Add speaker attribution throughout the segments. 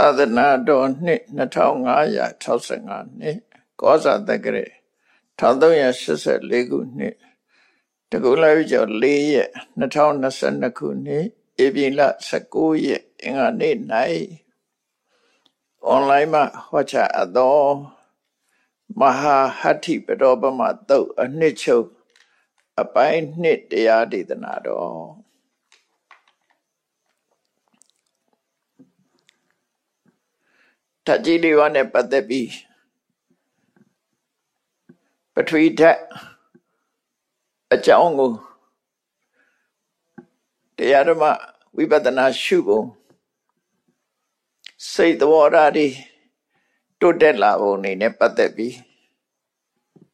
Speaker 1: သာသနာတော်နှစ်2565နှစ်ကောဇာတက္ကရာ1384ခုနှစ်တကူလာယူကျော်4ရက်2022ခုနှစ်ဧပြီလ19ရက်အင်္ဂါနေ့၌အွန်လိုင်းမှာဟောကြားအပ်သောမဟာဟတ္ထိပရောပမသုတ်အနှစ်ချုပ်အပိုင်းနှစ်တရားဒေသနာတော် ဓာတ်ကြီးလေးပါးနဲ့ပတ်သက်ပြီးပထဝီဓာတ်အကြောင်းကိုတရားဓမ္မဝိပဿနာရှုပုံစိတ်သဘောဓာတ်တွေတိုးတက်လာပုံနေနဲ့ပတ်သက်ပြီး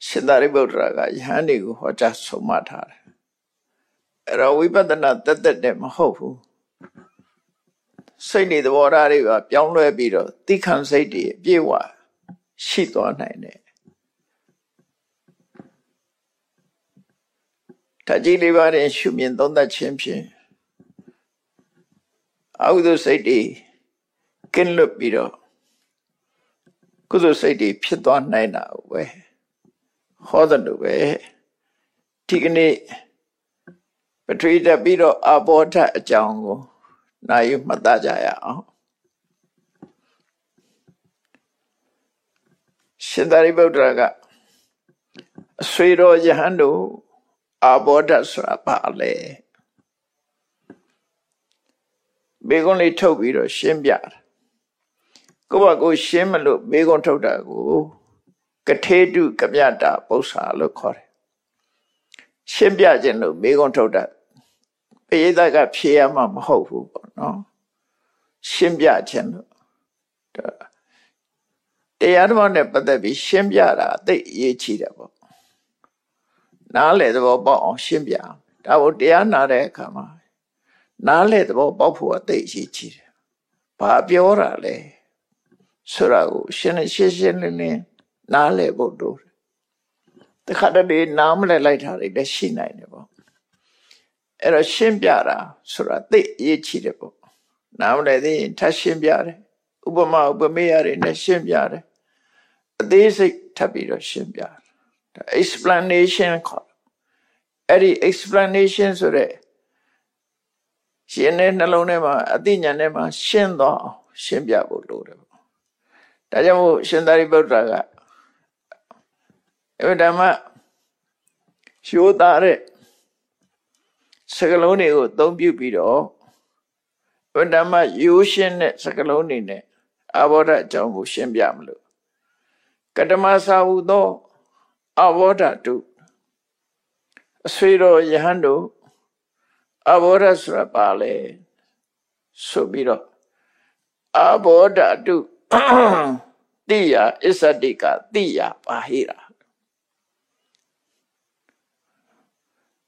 Speaker 1: ရှင်သာရိပုတ္တရာကယဟန်တွေကိုဟောကြားဆုံးမထားတယ်အဲ့တော့ဝိပဿနာတက်တက်နဲ့မဟုတ်ဘူး စိတ်နေသဘောထားတွေကပြောင်းလဲပြီးတော့သိခံစိတ်တွေအပြည့်ဝရှိသွားနိုင်တယ်တကြီးလေးပါးရင်ရှုမြင်သုံးသပ်ခြင်းဖြင့်အဟုသို့စိတ်တွေကင်းလွတ်ပြီးတော့ကုသိုလ်စိတ်တွေဖြစ်သွားနိုင်တာပဲဟောတယ်လို့ပဲဒီကနေ့ပထဝီတက်ပြီးတော့အဘောဓအကြောင်းကို နာယူမှတ်သားကြရအောင်ရှင်သာရိပုတ္တရာကအဆွေတော်ယဟန်တို့အာဘောဓဆိုတာပါလေဘေကုန်းလေးထုတ်ပြီးတော့ရှင်းပြတာကိုယ့်ဘကိုရှင်းမလို့ဘေကုန်းထုတ်တာကိုကထေတုကမြတာပု္ပ္ပာလို့ခေါ်တယ်ရှင်းပြခြင်းလို့ဘေကုန်းထုတ်တာပရိသတ်ကဖြေရမှာမဟုတ်ဘူးပေါ့ နော်ရှင်းပြခြင်းလို့တရားဓမ္မနဲ့ပတ်သက်ပြီးရှင်းပြတာအသိအရေးကြီးတယ်ပေါ့နားလေသဘောပေါက်အောင်ရှင်းပြဒါကိုတရားနာတဲ့အခါမှာနားလေသဘောပေါက်ဖို့အသိအရေးကြီးတယ်ဘာပြောတာလဲဆိုတာကိုရှင်းရှင်းရှင်းလင်းလင်းနားလေဖို့တို့တခါတည်းနားမလဲလိုက်တာတွေလည်းရှိနိုင်တယ်ပေါ့ အဲ့တော့ရှင်းပြတာဆိုတာသိအရေးကြီးတယ်ပေါ့နားမလဲသေးရင်ထပ်ရှင်းပြတယ်ဥပမာဥပမေယတွေနဲ့ရှင်းပြတယ်အသေးစိတ်ထပ်ပြီးတော့ရှင်းပြတယ်ဒါ explanation ခေါ်အဲ့ဒီ explanation ဆိုတဲ့ရှင်တဲ့နှလုံးထဲမှာအသိဉာဏ်ထဲမှာရှင်းသွားအောင်ရှင်းပြဖို့လိုတယ်ပေါ့ဒါကြောင့်မို့ရှင်သာရိပုတ္တရာကအဲ့ဒါမှရှိုးသားတဲ့ စကလုံးတွေကိုအသုံးပြုပြီးတော့ဝတ္တမရိုးရှင်းတဲ့စကလုံးတွေနဲ့အဘောဓအကြောင်းကိုရှင်းပြမလို့ကတမသာဟုသောအဘောဓတုအဆွေတော်ယဟန်တို့အဘောဓဆိုတာပါလေဆိုပြီးတော့အဘောဓတုတိယအစ္ဆတိကတိယပါဟိရာ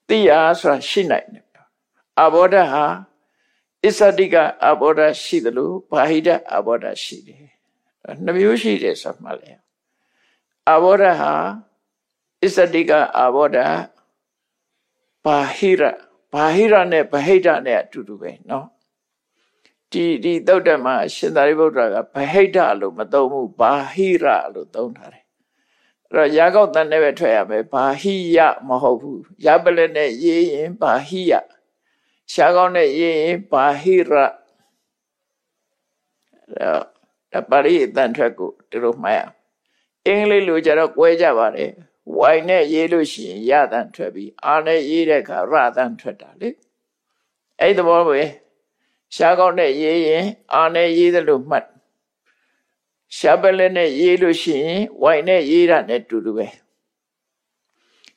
Speaker 1: တိယဆိုတာရှိနိုင်တယ်အဘောဓဟာအစ္ဆတိကအဘောဓရှိတယ်လို့ဘာဟိတအဘောဓရှိတယ်နှမျိုးရှိတယ်ဆိုမှလည်းအဘောဓဟာအစ္ဆတိကအဘောဓဘာဟိရဘာဟိရနဲ့ဗဟိတနဲ့အတူတူပဲเนาะဒီဒီသုတ်တမှာရှင်သာရိပုတ္တရာကဗဟိတလို့မသုံးဘူးဘာဟိရလို့သုံးထားတယ်အဲ့ တော့ရာဂောက်တန်နဲ့ပဲထွက်ရမယ်ဘာဟိယမဟုတ်ဘူးရပလက်နဲ့ရေးရင်ဘာဟိယရှားကောင်းနဲ့ရေးရင်ဘာဟိရအဲ့တော့ပါဠိအတန်ထွက်ကိုတို့မှတ်ရအင်္ဂလိပ်လိုကြတော့꿰ကြပါတယ်ဝိုင်နဲ့ရေးလို့ရှိရင်ရတန်ထွက်ပြီးအာနဲ့ရေးတဲ့အခါရတန်ထွက်တာလေအဲ့ဒီဘောပဲရှားကောင်းနဲ့ရေးရင်အာနဲ့ရေးတယ်လို့မှတ် ရှားပလက်နဲ့ရေးလို့ရှိရင်ဝိုင်နဲ့ရေးတာနဲ့တူတူပဲ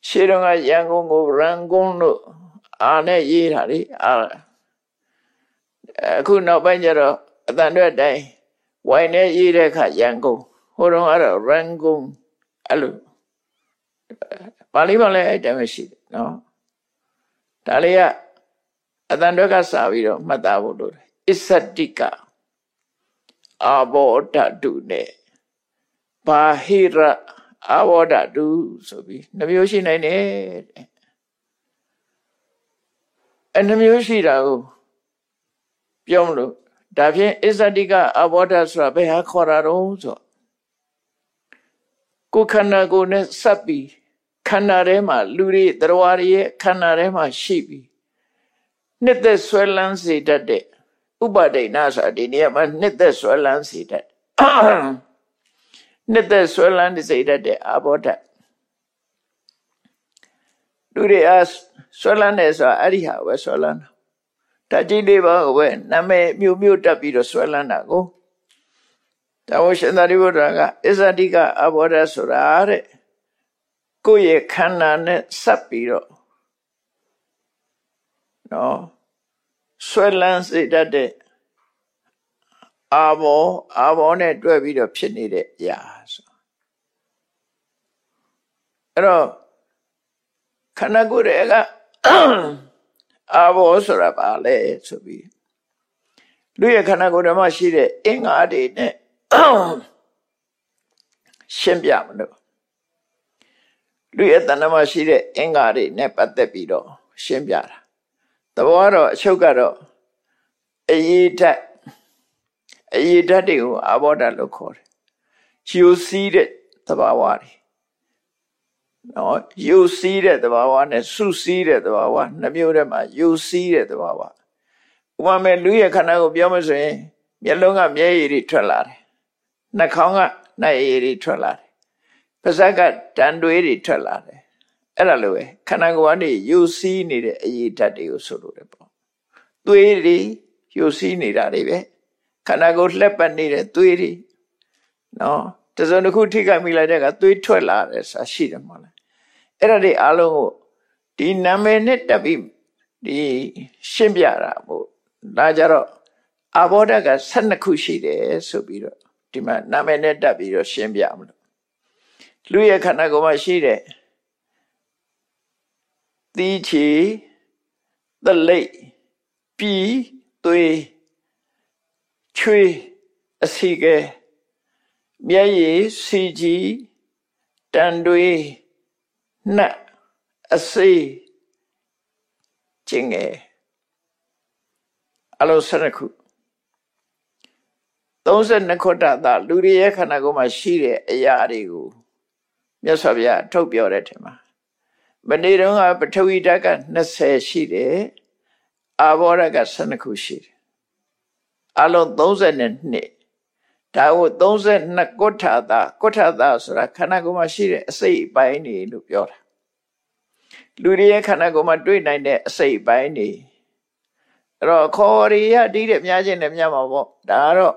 Speaker 1: ရှေးတော့ကရန်ကုန်ကိုရန်ကုန်လို့အာနဲ့ရေးတာလေအာအခုနောက်ပိုင်းကျတော့အတန်တွေတိုင်းဝိုင်နဲ့ရေးတဲ့အခါရန်ကုန်ဟိုတော့အဲ့တော့ရန်ကုန်အဲ့လိုပါဠိမှာလည်းအဲ့တည်းပဲရှိတယ်နော်ဒါလေးကအတန်တွက်ကစပြီးတော့မှတ်သားဖို့လိုတယ်အစ္စတိက အာဘောဓတုနဲ့ဘာဟိရအာဘောဓတုဆိုပြီးနှမျိုးရှိနိုင်တယ်အဲနှမျိုးရှိတာကိုပြောမလို့ဒါဖြင့်အစ္ဆတိကအဘောဓဆိုတာဘယ်ဟာခေါ်တာတော့ဆိုကိုခန္ဓာကိုယ်နဲ့စပ်ပြီးခန္ဓာထဲမှာလူတွေတရားတွေရဲ့ခန္ဓာထဲမှာရှိပြီးနှစ်သက်ဆွဲလန်းစေတတ်တဲ့ ဥပဒိဏဆိုတာဒီနေရာမှာနှစ်သက်ဆွဲလန်းစေတတ်နှစ်သက်ဆွဲလန်းစေတတ်တဲ့အဘောဓလူတွေအားဆွဲလန်းတယ်ဆိုတာအဲ့ဒီဟာပဲဆွဲလန်းတာတကြီးလေးပါပဲနာမည်မျိုးမျိုးတက်ပြီးတော့ဆွဲလန်းတာကိုတဝရှင်သာရိပုတ္တရာကအစ္ဆတိကအဘောဓဆိုတာတဲ့ကိုယ့်ရဲ့ခန္ဓာနဲ့ဆက်ပြီးတော့နော် ဆွဲလန်းစေတတ်တဲ့အာဘောအာဘောနဲ့တွဲပြီးတော့ဖြစ်နေတဲ့အရာဆိုအဲ့တော့ခန္ဓာကိုယ်ရဲ့ကအာဘောဆိုတာပါလေဆိုပြီးလူရဲ့ခန္ဓာကိုယ်ဓမ္မရှိတဲ့အင်္ဂါတွေနဲ့ရှင်းပြမလို့လူရဲ့တဏ္ဍမရှိတဲ့အင်္ဂါတွေနဲ့ပတ်သက်ပြီးတော့ရှင်းပြတာသ ဘောကတော့အချုပ်ကတော့အရေးဓာတ်အရေးဓာတ်တွေကိုအာဘောဓာတ်လို့ခေါ်တယ်ယူစီးတဲ့သဘာဝတွေနော်ယူစီးတဲ့သဘာဝနဲ့စုစည်းတဲ့သဘာဝနှမျိုးထဲမှာယူစီးတဲ့သဘာဝဥပမာလူရဲ့ခန္ဓာကိုပြောမှဆိုရင်မျက်လုံးကမျက်ရည်တွေထွက်လာတယ်နှာခေါင်းကနှာရည်တွေထွက်လာတယ်ပါးစပ်ကတန်တွေးတွေထွက်လာတယ် အဲ့ဒါလိုပဲခန္ဓာကိုယ်ကနေယူစီးနေတဲ့အရေးဓာတ်တွေကိုဆိုလိုတယ်ပေါ့သွေးတွေယူစီးနေတာတွေပဲခန္ဓာကိုယ်လှက်ပတ်နေတဲ့သွေးတွေနော်တစုံတစ်ခုထိခိုက်မိလိုက်တဲ့ကသွေးထွက်လာတယ်ဆိုတာရှိတယ်မဟုတ်လားအဲ့ဒါတွေအားလုံးကိုဒီနာမည်နဲ့တက်ပြီးဒီရှင်းပြတာပေါ့ဒါကြတော့အဘောဓက12ခုရှိတယ်ဆိုပြီးတော့ဒီမှာနာမည်နဲ့တက်ပြီးတော့ရှင်းပြမလို့လူရဲ့ခန္ဓာကိုယ်မှာရှိတဲ့ သီးချီသလိပ်ပြီးသွေးချွေးအစီကဲမျက်ရည်စီကြီးတန်တွေးနှက်အစေးကျင်ငယ်အလုံး၁၂ခု32ခုတသာလူတွေရဲ့ခန္ဓာကိုယ်မှာရှိတဲ့အရာတွေကိုမြတ်စွာဘုရားထုတ်ပြောတဲ့ထင်မှာ မနေ့တုန်းကပထဝီဓာတ်က20ရှိတယ်အာဘောဓာတ်က12ခုရှိတယ်အလုံး32ဒါကို32ကုဋ္ဌာသာကုဋ္ဌာသာဆိုတာခန္ဓာကိုယ်မှာရှိတဲ့အစိတ်အပိုင်းတွေလို့ပြောတာလူတွေရဲ့ခန္ဓာကိုယ်မှာတွေ့နိုင်တဲ့အစိတ်အပိုင်းတွေအဲ့တော့ခေါ်ရရတီးတဲ့များချင်းနဲ့များမှာပေါ့ဒါကတော့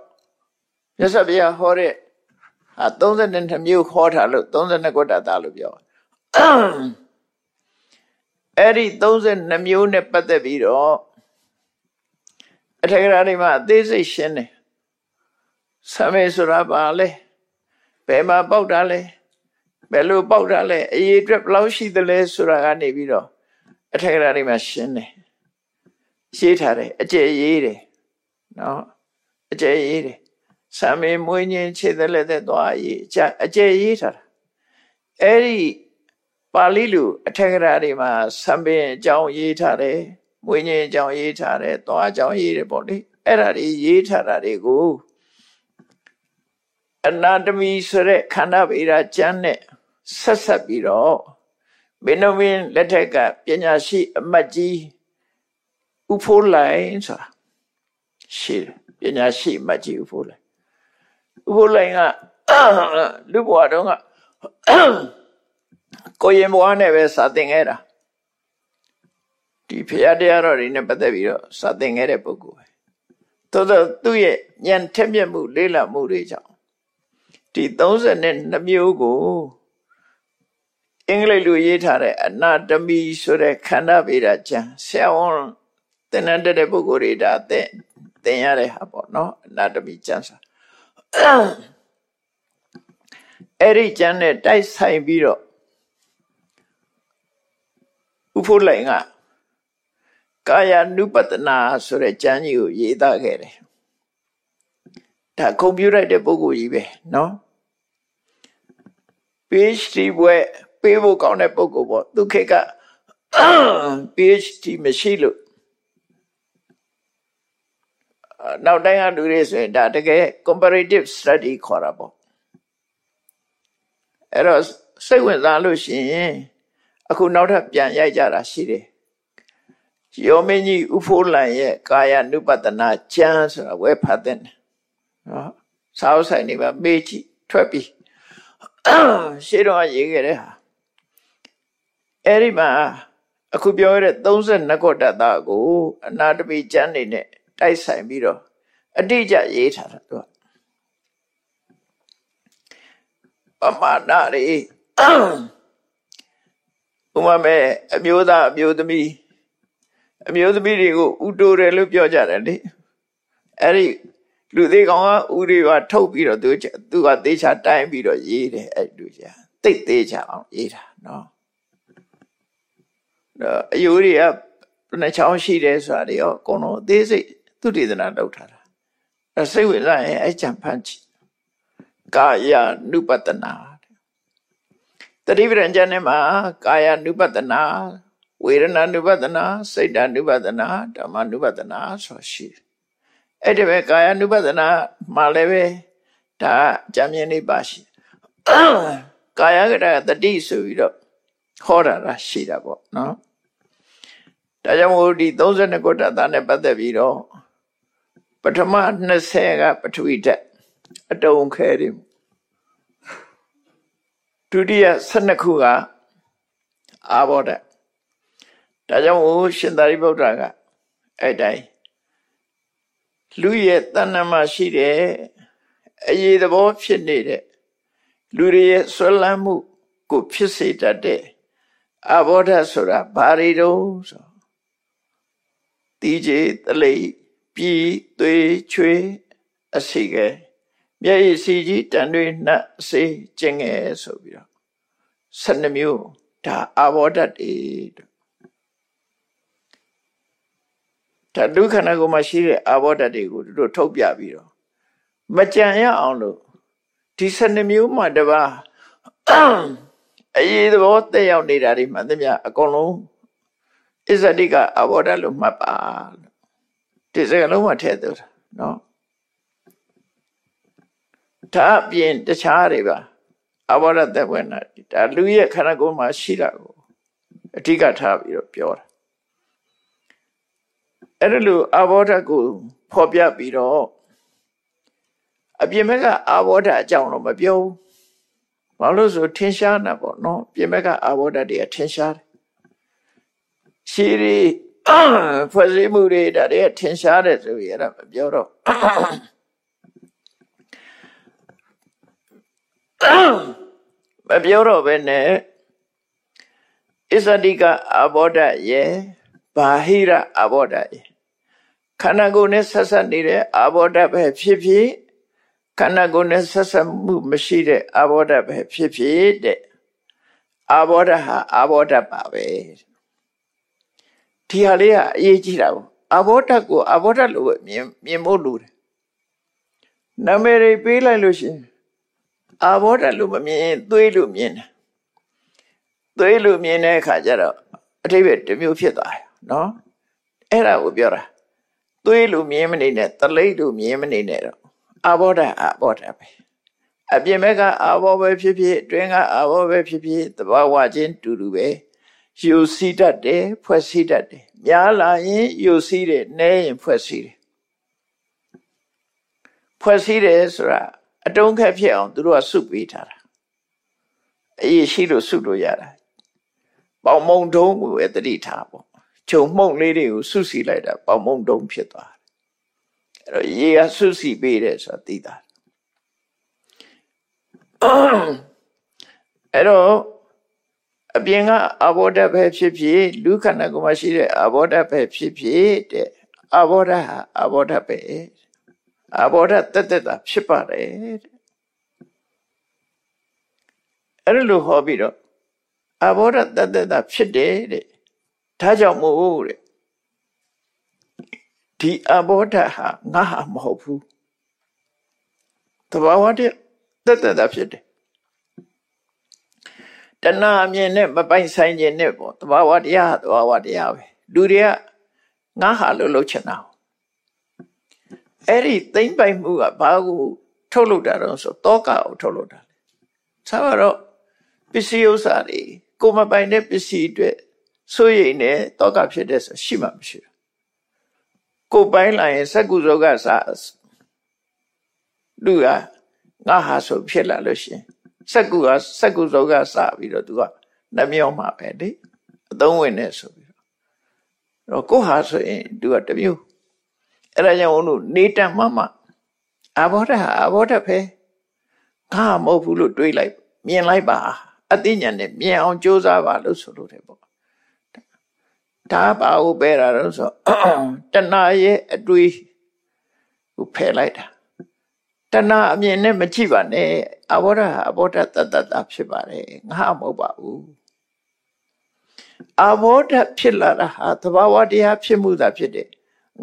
Speaker 1: မြတ်စွာဘုရားဟောတဲ့အာ32မျိုးခေါ်ထားလို့32ကုဋ္ဌာသာလို့ပြော အဲ့ဒီ32မျိုးနဲ့ပတ်သက်ပြီးတော့အထက်ကရာတွေမှာအသေးစိတ်ရှင်းတယ်ဆမေဆိုတာပါလဲဘယ်မှာပေါက်တာလဲဘယ်လိုပေါက်တာလဲအရေးအတွက်ဘယ်လောက်ရှိသလဲဆိုတာကနေပြီးတော့အထက်ကရာတွေမှာရှင်းတယ်ရှင်းထားတယ်အကျယ်ရေးတယ်နော်အကျယ်ရေးတယ်ဆမေမွေးညင်းခြေသက်လက်သက်သွားရေးအကျအကျယ်ရေးထားတာအဲ့ဒီ ပါဠိလိုအထက်ကရာတွေမှာဆံပင်အကြောင်းရေးထားတယ်မွေးညင်းအကြောင်းရေးထားတယ်သွားအကြောင်းရေးတယ်ပေါ့လေအဲ့ဒါတွေရေးထားတာတွေကိုအနာတမီဆိုတဲ့ခန္ဓာဗေဒကျမ်းနဲ့ဆက်ဆက်ပြီးတော့မင်းတို့မင်းလက်ထက်ကပညာရှိအမတ်ကြီးဥဖိုးလိုင်ဆိုတာရှိတယ်ပညာရှိအမတ်ကြီးဥဖိုးလိုင်ဥဖိုးလိုင်ကလူဘွားတော့က ကိုရင်ဘွားနဲ့ပဲစာသင်ခဲ့တာဒီဖရာတရားတော်တွေနဲ့ပတ်သက်ပြီးတော့စာသင်ခဲ့တဲ့ပုဂ္ဂိုလ်ပဲသို့သောသူ့ရဲ့ဉာဏ်ထက်မြက်မှုလေးလာမှုတွေကြောင့်ဒီ32မျိုးကိုအင်္ဂလိပ်လိုရေးထားတဲ့အနာတမီဆိုတဲ့ခန္ဓာဗေဒကျမ်းဆရာဝန်သင်တတ်တဲ့ပုဂ္ဂိုလ်တွေဒါသင်သင်ရတဲ့ဟာပေါ့နော်အနာတမီကျမ်းစာအဲ့ဒီကျမ်းနဲ့တိုက်ဆိုင်ပြီးတော့ ဥဖို့လိုင်ကကာယ ानु ပတနာဆိုတဲ့ကျမ်းကြီးကိုရေးသားခဲ့တယ်ဒါကွန်ပျူတာတဲ့ပုဂ္ဂိုလ်ကြီးပဲနော် PhD ဘွဲပေးဖို့ကောင်းတဲ့ပုဂ္ဂိုလ်ပေါ့သူခေတ်က PhD မရှိလို့နောက်တိုင်းကလူတွေဆိုရင်ဒါတကယ် comparative study ခေါ်တာပေါ့အဲ့တော့စိတ်ဝင်စားလို့ရှိရင် အခုနောက်ထပ်ပြန်ရိုက်ကြတာရှိတယ်ယောမင်းကြီးဥဖိုးလန်ရဲ့ကာယ ानु ပတနာကျမ်းဆိုတာဝဲဖတ်တဲ့နော်စာအုပ်ဆိုင်နေပါမေးကြည့်ထွက်ပြီးရှေ့တော့ရေးခဲ့တဲ့ဟာအဲ့ဒီမှာအခုပြောရတဲ့32ခုတတ်တာကိုအနာတပိကျမ်းနေနဲ့တိုက်ဆိုင်ပြီးတော့အတိအကျရေးထားတာသူကပမာဏတွေ ဥမာမဲ့အမျိုးသားအမျိုးသမီးအမျိုးသမီးတွေကိုဥတိုတယ်လို့ပြောကြတယ်လေအဲ့ဒီလူသေးကောင်ကဥတွေပါထုတ်ပြီးတော့သူသူကသေချာတိုင်းပြီးတော့ရေးတယ်အဲ့လူချာတိတ်သေးချာအောင်ရေးတာနော်အယိုးတွေကနှစ်ချောင်းရှိတယ်ဆိုတာတွေရောအကုန်လုံးအသေးစိတ်သူတည်သနာလုပ်ထားတာအဲစိတ်ဝင်စားရင်အဲ့ကြံဖန်ကြည့်ကာယ ानु ပတနာ တတိပရံကျမ်းထဲမှာကာယ ानु ပတနာဝေဒနာ ानु ပတနာစိတ် ानु ပတနာဓမ္မ ानु ပတနာဆိုရှိအဲ့ဒီပဲကာယ ानु ပတနာမှာလည်းပဲဒါကြံမြင်နေပါရှိကာယကတတတိဆိုပြီးတော့ဟောတာလားရှိတာပေါ့နော်ဒါကြောင့်မို့ဒီ32ခုတ္တတာနဲ့ပတ်သက်ပြီးတော့ပထမ20ကပထဝီဓာတ်အတုံခဲတယ် ဒုတိယ12ခုကအာဘောဓာတ်ဒါကြောင့်မို့ရှင်သာရိပုတ္တရာကအဲ့တိုင်းလူရဲ့တဏ္ဍမှာရှိတဲ့အရေးသဘောဖြစ်နေတဲ့လူတွေရဲ့ဆွလန်းမှုကိုဖြစ်စေတတ်တဲ့အဘောဓာတ်ဆိုတာဘာတွေတုံးဆိုတီးကြည်တလိပြည်သွေးချွေအစီကဲ မျက်ရည်စီကြီးတန်တွေနှက်အစေးကျင်ငယ်ဆိုပြီးတော့12မျိုးဒါအာဘောဓာတ်တွေဒါဒုက္ခနာကိုမှရှိတဲ့အာဘောဓာတ်တွေကိုတို့ထုတ်ပြပြီးတော့မကြံရအောင်လို့ဒီ12မျိုးမှတပါအရေးသဘောတက်ရောက်နေတာတွေမှသမျှအကုန်လုံးအစ္စတိကအဘောဓာတ်လို့မှတ်ပါဒီစကလုံးမှထည့်သွင်းတာနော် ဒါအပြင်တခြားတွေပါအဘောဓာတ်သက်ဝင်တာဒါလူရဲ့ခန္ဓာကိုယ်မှာရှိတာကိုအဓိကထားပြီးတော့ပြောတာအဲ့ဒါလို့အဘောဓာတ်ကိုဖော်ပြပြီးတော့အပြင်ဘက်ကအဘောဓာတ်အကြောင်းတော့မပြောဘူးဘာလို့ဆိုထင်ရှားတာပေါ့နော်ပြင်ဘက်ကအဘောဓာတ်တွေကထင်ရှားတယ်ရှိရီဖွဲ့စည်းမှုတွေဒါတွေထင်ရှားတယ်ဆိုရင်အဲ့ဒါမပြောတော့ မပြောတော့ဘဲနဲ့အစ္စတိကအဘောဓယေဘာဟိရအဘောဓယေခန္ဓာကိုယ်နဲ့ဆက်ဆက်နေတဲ့အဘောဓပဲဖြစ်ဖြစ်ခန္ဓာကိုယ်နဲ့ဆက်ဆက်မှုမရှိတဲ့အဘောဓပဲဖြစ်ဖြစ်တဲ့အဘောဓဟာအဘောဓပါပဲဒီဟာလေးကအရေးကြီးတာပေါ့အဘောဓကိုအဘောဓလို့ပဲမြင်မြင်ဖို့လိုတယ်နာမည်တွေပေးလိုက်လို့ရှိရင် အဘောဓလို့မမြင်သွေးလို့မြင်တယ်သွေးလို့မြင်တဲ့အခါကျတော့အထိပ္ပယ်တစ်မျိုးဖြစ်သွားတယ်နော်အဲ့ဒါကိုပြောတာသွေးလို့မြင်မနေနဲ့တလိပ်လို့မြင်မနေနဲ့တော့အဘောဓအဘောဓပဲအပြင်ဘက်ကအဘောပဲဖြစ်ဖြစ်အတွင်းကအဘောပဲဖြစ်ဖြစ်သဘာဝချင်းတူတူပဲယူစီတတ်တယ်ဖွဲ့စည်းတတ်တယ်များလာရင်ယူစီးတယ်နဲရင်ဖွဲ့စည်းတယ်ဖွဲ့စည်းတယ်ဆိုတာ အတုံးခက်ဖြစ်အောင်သူတို့ကစုပေးထားတာအရေးရှိလို့စုလို့ရတာပေါင်မုံတုံးကိုပဲတတိထားပေါ့ခြုံမှုန့်လေးတွေကိုစုစီလိုက်တာပေါင်မုံတုံးဖြစ်သွားတယ်အဲ့တော့ရေကစုစီပေးတယ်ဆိုတာသိတာအဲ့တော့အပြင်ကအဘောဓပဲဖြစ်ဖြစ်လူခန္ဓာကိုယ်မှာရှိတဲ့အဘောဓပဲဖြစ်ဖြစ်တဲ့အဘောဓဟာအဘောဓပဲ အဘောဓတက်တက်တာဖြစ်ပါတယ်တဲ့အဲ့လိုဟောပြီးတော့အဘောဓတက်တက်တာဖြစ်တယ်တဲ့ဒါကြောင့်မို့တဲ့ဒီအဘောဓဟာငါဟာမဟုတ်ဘူးတဘာဝတည်းတက်တက်တာဖြစ်တယ်တဏှာအမြင်နဲ့မပိုင်ဆိုင်ခြင်းနဲ့ပေါ့တဘာဝတရားတဘာဝတရားပဲလူတွေကငါဟာလို့လှုပ်ချင်တာ အဲ့ဒီသိမ့်ပိုက်မှုကဘာကိုထုတ်လုပ်တာတော့ဆိုတောကကိုထုတ်လုပ်တာလေဆက်တော့ပစ္စည်းဥစ္စာတွေကိုမပိုင်တဲ့ပစ္စည်းအတွက်စိုးရိမ်နေတောကဖြစ်တဲ့ဆိုရှိမှမရှိဘူးကိုပိုင်လာရင်စက္ကုဇောကစားလူကငါဟာဆိုဖြစ်လာလို့ရှင်စက္ကုကစက္ကုဇောကစားပြီးတော့သူကနှမျောမှာပဲလေအသုံးဝင်နေဆိုပြီးတော့ကိုဟာဆိုရင်သူကတမျိုး အဲ့ဒါကြောင့်ဘုန်းတို့နေတံမမအဘောဓဟာအဘောဓပဲငါမဟုတ်ဘူးလို့တွေးလိုက်မြင်လိုက်ပါအသိဉာဏ်နဲ့မြင်အောင်ကြိုးစားပါလို့ဆိုလို့တယ်ပေါ့ဒါပါဟုတ်ပဲတာတော့ဆိုတဏှာရဲ့အတွေးကိုဖယ်လိုက်တာတဏှာအမြင်နဲ့မကြည့်ပါနဲ့အဘောဓဟာအဘောဓတတတဖြစ်ပါတယ်ငါမဟုတ်ပါဘူးအဘောဓဖြစ်လာတာဟာသဘာဝတရားဖြစ်မှုသာဖြစ်တယ်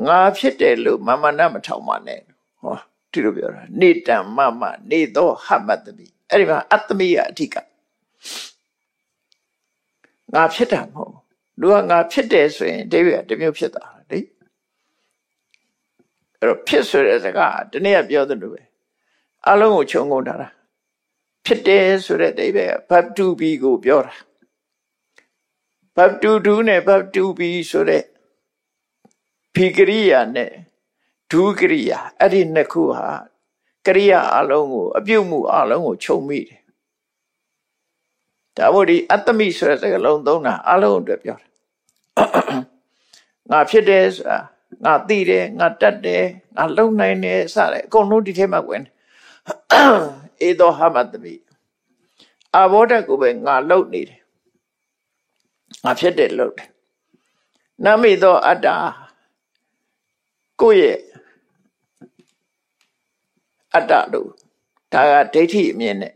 Speaker 1: ငါဖြစ်တယ်လို့မမနာမထောင်ပါနဲ့ဟောဒီလိုပြောတာနေတံမမနေသောဟမတမိအဲ့ဒီမှာအတ္တမိယအဓိကငါဖြစ်တာမဟုတ်လူကငါဖြစ်တယ်ဆိုရင်ဒိဗေတမျိုးဖြစ်တာလေအဲ့တော့ဖြစ်ဆိုတဲ့စကားဒီနေ့ကပြောသလိုပဲအလုံးကိုခြုံငုံထားတာဖြစ်တယ်ဆိုတဲ့ဒိဗေကဘတ်တူဘီကိုပြောတာဘတ်တူဒူးနဲ့ဘတ်တူဘီဆိုတဲ့ ဖီကရိယာနဲ့ဒုကရိယာအဲ့ဒီနှစ်ခုဟာကရိယာအလုံးကို အပြုတ်မှုအလုံးကိုခြုံမိတယ်ဒါမို့ဒီအတ္တမိဆိုတဲ့စကားလုံးသုံးတာအလုံးအတွက်ပြောတာငါဖြစ်တယ်ဆိုတာငါသိတယ်ငါတတ်တယ်ငါလုံနိုင်တယ်စတယ်အကုန်လုံးဒီထဲမှာဝင်အေသောဟမတမိအဘောဓကိုပဲငါလုံနေတယ်ငါဖြစ်တယ်လုံတယ်နမိသောအတ္တ ကိုယ့်ရဲ့အတ္တလို့ဒါကဒိဋ္ဌိအမြင်နဲ့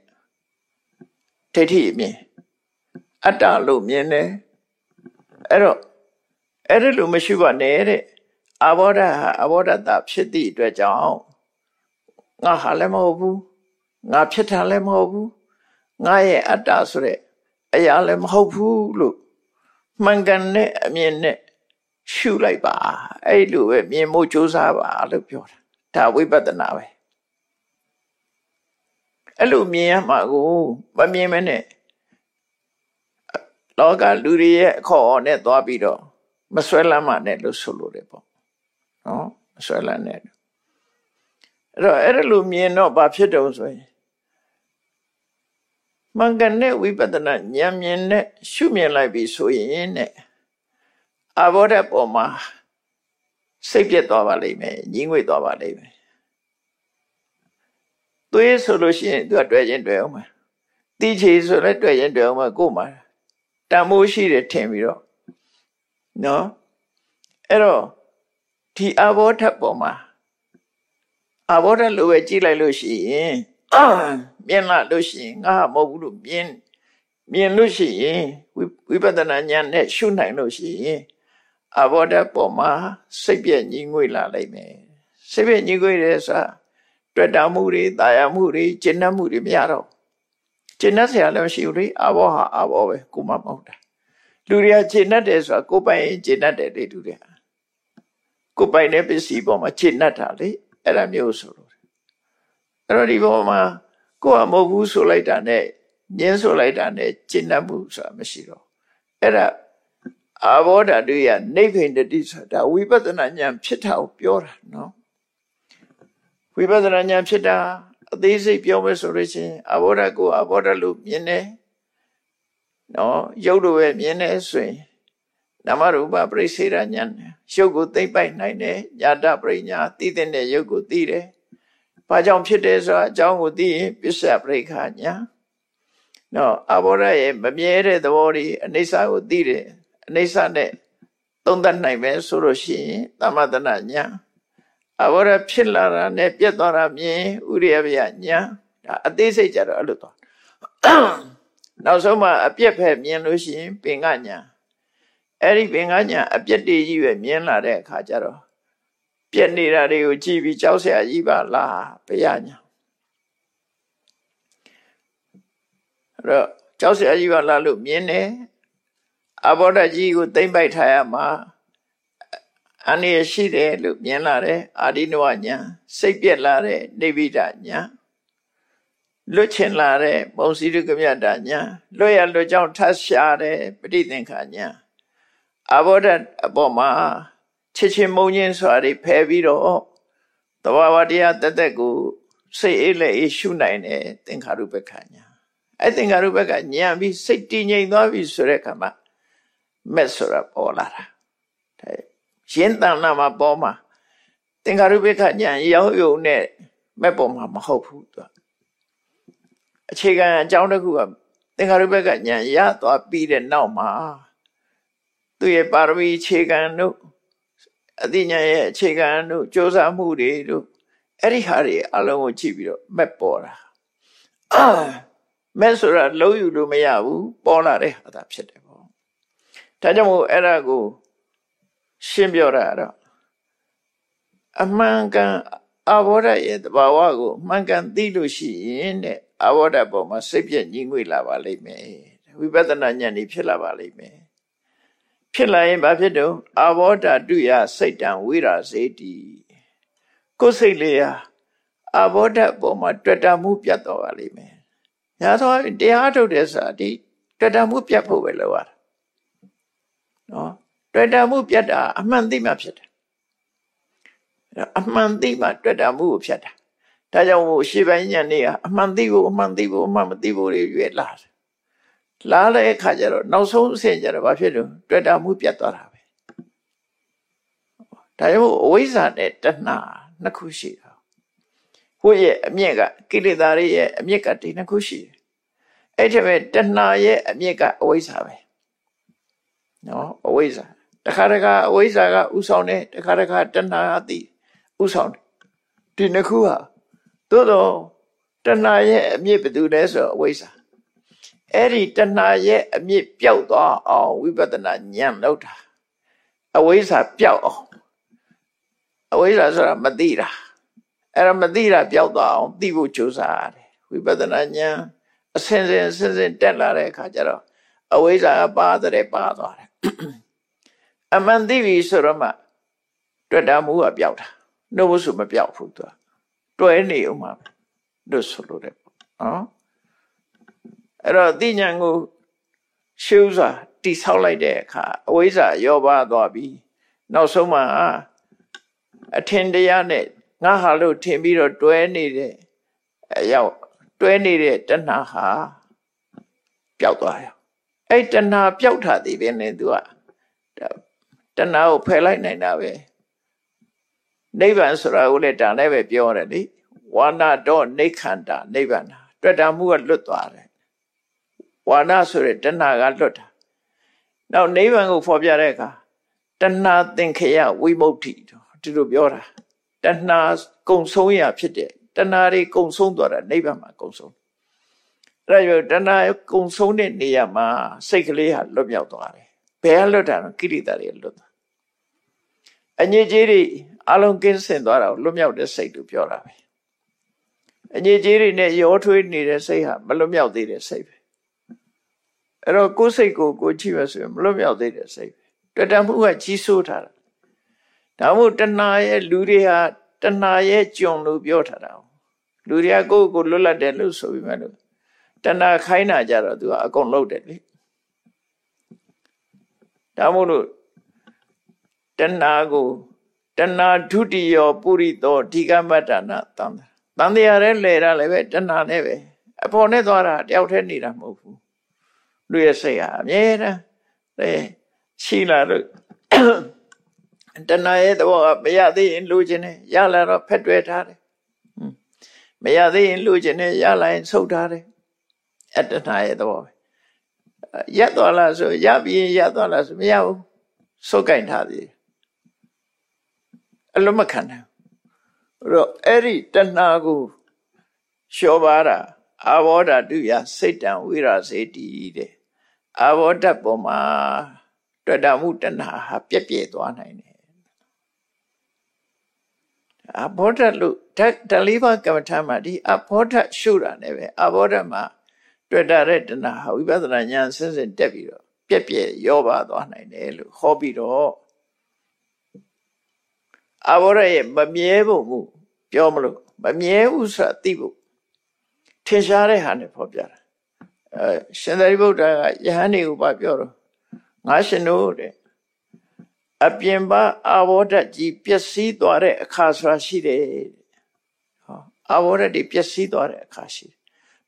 Speaker 1: ဒိဋ္ဌိအမြင်အတ္တလို့မြင်တယ်အဲ့တော့အဲ့ဒါလို့မရှိပါနဲ့တဲ့အဘောဓဟာအဘောဓတဖြစ်သည့်အတွက်ကြောင့်ငါဟာလည်းမဟုတ်ဘူးငါဖြစ်တာလည်းမဟုတ်ဘူးငါရဲ့အတ္တဆိုတဲ့အရာလည်းမဟုတ်ဘူးလို့မှန်ကန်တဲ့အမြင်နဲ့ ရှုလိုက်ပါအဲ့လိုပဲမြင်ဖို့ကြိုးစားပါလို့ပြောတာဒါဝိပဿနာပဲအဲ့လိုမြင်ရမှာကိုမမြင်မနဲ့လောကလူတွေရဲ့အခေါ်နဲ့သွားပြီးတော့မဆွဲလမ်းမနဲ့လို့ဆိုလို့တယ်ပေါ့နော်မဆွဲလမ်းနဲ့အဲ့တော့အဲ့လိုမြင်တော့ဘာဖြစ်တုံးဆိုရင်မင်္ဂနဲ့ဝိပဿနာဉာဏ်မြင်နဲ့ရှုမြင်လိုက်ပြီဆိုရင်နဲ့ အဘောဓပေါ်မှာစိတ်ပြတ်သွားပါလိမ့်မယ်ညင်းငွေသွားပါလိမ့်မယ်သွေးဆိုလို့ရှိရင်သူကတွေ့ချင်းတွေ့အောင်မှာတီးချီဆိုလည်းတွေ့ချင်းတွေ့အောင်မှာကို့မှာတန်မိုးရှိတယ်ထင်ပြီးတော့နော်အဲ့တော့ဒီအဘောဓပေါ်မှာအဘောဓလိုပဲကြည့်လိုက်လို့ရှိရင်မြင်လာလို့ရှိရင်ငါမဟုတ်ဘူးလို့မြင်မြင်လို့ရှိရင်ဝိပဿနာဉာဏ်နဲ့ရှုနိုင်လို့ရှိရင် အဘောဓပေါ်မှာစိတ်ပြည့်ညီငွေလာလိုက်မယ်စိတ်ပြည့်ညီငွေတဲ့ဆိုတွေ့တာမှုတွေတာယာမှုတွေကျင့်တတ်မှုတွေမရတော့ကျင့်တတ်ဆရာလည်းမရှိဘူးလေအဘောဟာအဘောပဲကိုမမဟုတ်တာလူတွေကကျင့်တတ်တယ်ဆိုတာကိုပိုင်ကျင့်တတ်တယ်လေလူတွေကကိုပိုင်တဲ့ပစ္စည်းပေါ်မှာကျင့်တတ်တာလေအဲ့ဒါမျိုးဆိုလို့အဲ့တော့ဒီပေါ်မှာကိုကမဟုတ်ဘူးဆိုလိုက်တာနဲ့ညင်းဆိုလိုက်တာနဲ့ကျင့်တတ်မှုဆိုတာမရှိတော့အဲ့ဒါ အာဘောဓတုရနေခိန်တတိဆိုတာဝိပဿနာဉာဏ်ဖြစ်တာကိုပြောတာနော်ဝိပဿနာဉာဏ်ဖြစ်တာအသေးစိတ်ပြောမယ်ဆိုလို့ချင်းအာဘောဓကိုအာဘောဓလို့မြင်တယ်နော်ရုပ်လိုပဲမြင်တယ်ဆိုရင်နာမရူပပရိစေရဉာဏ်ရုပ်ကိုသိမ့်ပိုက်နိုင်တယ်ညာတပရိညာသိတဲ့ရုပ်ကိုသိတယ်ဘာကြောင့်ဖြစ်တယ်ဆိုတာအကြောင်းကိုသိရင်ပစ္စယပရိခာညာနော်အဘောရရဲ့မမြဲတဲ့သဘောတွေအနိစ္စကိုသိတယ် အနေဆနဲ့သုံးသပ်နိုင်မယ်ဆိုလို့ရှိရင်သမတနာညာအဘောရဖြစ်လာတာနဲ့ပြတ်သွားတာမြင်ဥရိယဗျာညာဒါအသေးစိတ်ကြတော့အဲ့လိုသွားနောက်ဆုံးမှအပြက်ဖက်မြင်လို့ရှိရင်ပင်ကညာအဲ့ဒီပင်ကညာအပြက်တည်းကြီးပဲမြင်လာတဲ့အခါကျတော့ပြက်နေတာတွေကိုကြည့်ပြီးကြောက်စရာကြီးပါလားဗျာညာအဲ့တော့ကြောက်စရာကြီးပါလားလို့မြင်တယ် အဘောဓကြီးကိုသိမ့်ပိုက်ထားရမှာအန္တရာယ်ရှိတယ်လို့မြင်လာတယ်အာဒီနဝညာစိတ်ပြက်လာတဲ့နေဗိဒညာလွတ်ချင်လာတဲ့ပုံစည်းတုကမြတ်တာညာလွတ်ရလွတ်ကြောင့်ထပ်ရှားတဲ့ပဋိသင်္ခာညာအဘောဓအပေါ်မှာချစ်ချင်းမုန်းချင်းစွာတွေဖယ်ပြီးတော့တဘာဝတရားတက်တက်ကိုစိတ်အေးလက်အေးရှုနိုင်တယ်သင်္ခါရုပ္ပခညာအဲ့သင်္ခါရုပ္ပကညာပြီးစိတ်တည်ငြိမ်သွားပြီဆိုတဲ့အခါမှာ မက်ဆိုတာပေါ်လာတာရင်းတန်နာမှာပေါ်မှာသင်္ခါရုပ္ပခညာရောက်ယုံနဲ့မက်ပေါ်မှာမဟုတ်ဘူးသူအခြေခံအကြောင်းတစ်ခုကသင်္ခါရုပ္ပကညာရသွားပြီးတဲ့နောက်မှာသူရဲ့ပါရမီအခြေခံတို့အသိဉာဏ်ရဲ့အခြေခံတို့ကြိုးစားမှုတွေတို့အဲ့ဒီဟာတွေအလုံးကိုကြည့်ပြီးတော့မက်ပေါ်တာမက်ဆိုတာလုံးယူလို့မရဘူးပေါ်လာတဲ့ဟာသာဖြစ်တယ်ပေါ့ ဒါကြောင့်မို့အဲ့ဒါကို ရှင်းပြောတာတော့အမှန်ကန်အဘောဓရဲ့တဘာဝကိုမှန်ကန်သိလို့ရှိရင်တဲ့အဘောဓပေါ်မှာစိတ်ပြည့်ညီငွေလာပါလိမ့်မယ်ဝိပဿနာဉာဏ်นี่ဖြစ်လာပါလိမ့်မယ်ဖြစ်လာရင်ဘာဖြစ်တော့အဘောဓတုယစိတ်တံဝိရာစေတီကိုယ်စိတ်လေးဟာအဘောဓပေါ်မှာတွေ့တာမှုပြတ်တော်ပါလိမ့်မယ်ညာသောတရားထုတ်တဲ့စာဒီတွေ့တာမှုပြတ်ဖို့ပဲလိုရတာ နော်တွေ့တာမှုပြတ်တာအမှန်သိမှဖြစ်တယ်အမှန်သိမှတွေ့တာမှုကိုဖြတ်တာဒါကြောင့်မို့ရှေးပိုင်းညနေကအမှန်သိဖို့အမှန်သိဖို့အမှန်မသိဖို့တွေရွေးလာတယ်လာတဲ့အခါကျတော့နောက်ဆုံးအဆင့်ကျတော့ဘာဖြစ်လို့တွေ့တာမှုပြတ်သွားတာပဲဒါကြောင့်အဝိဇ္ဇာနဲ့တဏှာနှစ်ခုရှိတာကိုယ့်ရဲ့အမြင့်ကကိလေသာတွေရဲ့အမြင့်ကဒီနှစ်ခုရှိတယ်အဲ့ဒီမဲ့တဏှာရဲ့အမြင့်ကအဝိဇ္ဇာပဲ နော်အဝိဇ္ဇာတခါတခါအဝိဇ္ဇာကဥဆောင်တယ်တခါတခါတဏှာကသိဥဆောင်တယ်ဒီနှစ်ခုဟာသို့တော့တဏှာရဲ့အမြင့်ဘယ်သူလဲဆိုတော့အဝိဇ္ဇာအဲ့ဒီတဏှာရဲ့အမြင့်ပျောက်သွားအောင်ဝိပဿနာဉာဏ်လောက်တာအဝိဇ္ဇာပျောက်အောင်အဝိဇ္ဇာဆိုတာမသိတာအဲ့ဒါမသိတာပျောက်သွားအောင်သိဖို့ကြိုးစားရတယ်ဝိပဿနာဉာဏ်အစင်စင်အစင်စင်တက်လာတဲ့အခါကျတော့အဝိဇ္ဇာပါတယ်ပါသွားတယ် အမှန်သိပြီဆိုတော့မှတွေ့တာမှုကပျောက်တာနှုတ်ဆိုမပျောက်ဘူးသူကတွဲနေဦးမှာလို့ဆိုလို့တယ်နော်အဲ့တော့သိဉာဏ်ကိုရှုစွာတိဆောက်လိုက်တဲ့အခါအဝိဇ္ဇာရောပါသွားပြီနောက်ဆုံးမှအထင်တရားနဲ့ငါဟာလို့ထင်ပြီးတော့တွဲနေတဲ့အရောက်တွဲနေတဲ့တဏှာဟာပျောက်သွားရော အဲ့တဏှာပျောက်တာဒီပဲနဲ့သူကတဏှာကိုဖယ်လိုက်နိုင်တာပဲနိဗ္ဗာန်ဆိုတာကိုလည်းဒါနဲ့ပဲပြောရတယ်လေဝါနာတော့နိခန္တာနိဗ္ဗာန်တွေ့တာမှုကလွတ်သွားတယ်ဝါနာဆိုတဲ့တဏှာကလွတ်တာနောက်နိဗ္ဗာန်ကိုဖော်ပြတဲ့အခါတဏှာသင်္ခယဝိမု ക്തി ဒီလိုပြောတာတဏှာကုံဆုံးရဖြစ်တဲ့တဏှာတွေကုံဆုံးသွားတာနိဗ္ဗာန်မှာကုံဆုံးအဲ့ ဒါကြောင့်တဏှာကုံဆုံးတဲ့နေရာမှာစိတ်ကလေးဟာလွတ်မြောက်သွားတယ်ဘယ်ကလွတ်တာလဲကိရိတာတွေလွတ်တာအညစ်အကြေးတွေအလုံးကင်းစင်သွားတာကိုလွတ်မြောက်တဲ့စိတ်လို့ပြောတာပဲအညစ်အကြေးတွေနဲ့ရောထွေးနေတဲ့စိတ်ဟာမလွတ်မြောက်သေးတဲ့စိတ်ပဲအဲ့တော့ကိုယ်စိတ်ကိုကိုကြည့်ရဆိုရင်မလွတ်မြောက်သေးတဲ့စိတ်ပဲတွေ့တမှုကကြီးစိုးထားတာဒါမို့တဏှာရဲ့လူတွေဟာတဏှာရဲ့ကြုံလို့ပြောထားတာလူတွေကကိုယ့်ကိုလွတ်လပ်တယ်လို့ဆိုပြီးမှလို့ တဏှာခိုင်းတာကြတော့သူကအကုန်လုပ်တယ်လေဒါမို့လို့တဏှာကိုတဏှာဒုတိယပုရိသောဓိကမတ္တနာတန်တန်တရားရဲလဲတာလည်းပဲတဏှာနဲ့ပဲအပေါ်နဲ့သွားတာတယောက်တည်းနေတာမဟုတ်ဘူးလူရဲ့စိတ်ဟာအမြဲတမ်းအဲရှိလာလို့တဏှာရဲ့သဘောကမရသေးရင်လိုချင်တယ်ရလာတော့ဖက်တွဲထားတယ်မရသေးရင်လိုချင်တယ်ရလာရင်ဆုတ်ထားတယ် အတ္တဏှာရဲ့သဘောပဲရက်သွားလားဆိုရပြီးရင်ရသွားလားဆိုမရဘူးဆုတ်ကင်ထားသေးတယ်အလုံးမခံနိုင်အဲ့တော့အဲ့ဒီတဏှာကိုလျှော်ပါတာအာဘောဓတုယစိတ်တံဝိရစေတီတဲ့အာဘောဓပေါ်မှာတွေ့တာမှုတဏှာဟာပြက်ပြဲသွားနိုင်တယ်အဘောဓလို့တလေးပါကမ္မထာမှာဒီအဘောဓရှုတာနဲ့ပဲအဘောဓမှာ တွေ့တာတဲ့တဏှာဟာဝိပဿနာဉာဏ်ဆင်းဆင်းတက်ပြီးတော့ပြက်ပြဲရောပါသွားနိုင်တယ်လို့ဟောပြီးတော့အာဘောရရဲ့မမြဲဖို့မှုပြောမလို့မမြဲဘူးဆိုတာသိဖို့ထင်ရှားတဲ့ဟာနဲ့ဖော်ပြတာအဲရှင်သာရိပုတ္တရာကယဟန်နေကိုပါပြောတော့ငါရှင်တို့တဲ့အပြင်ပအာဘောဓကြီးပျက်စီးသွားတဲ့အခါဆိုတာရှိတယ်ဟောအာဘောဓတွေပျက်စီးသွားတဲ့အခါရှိတယ်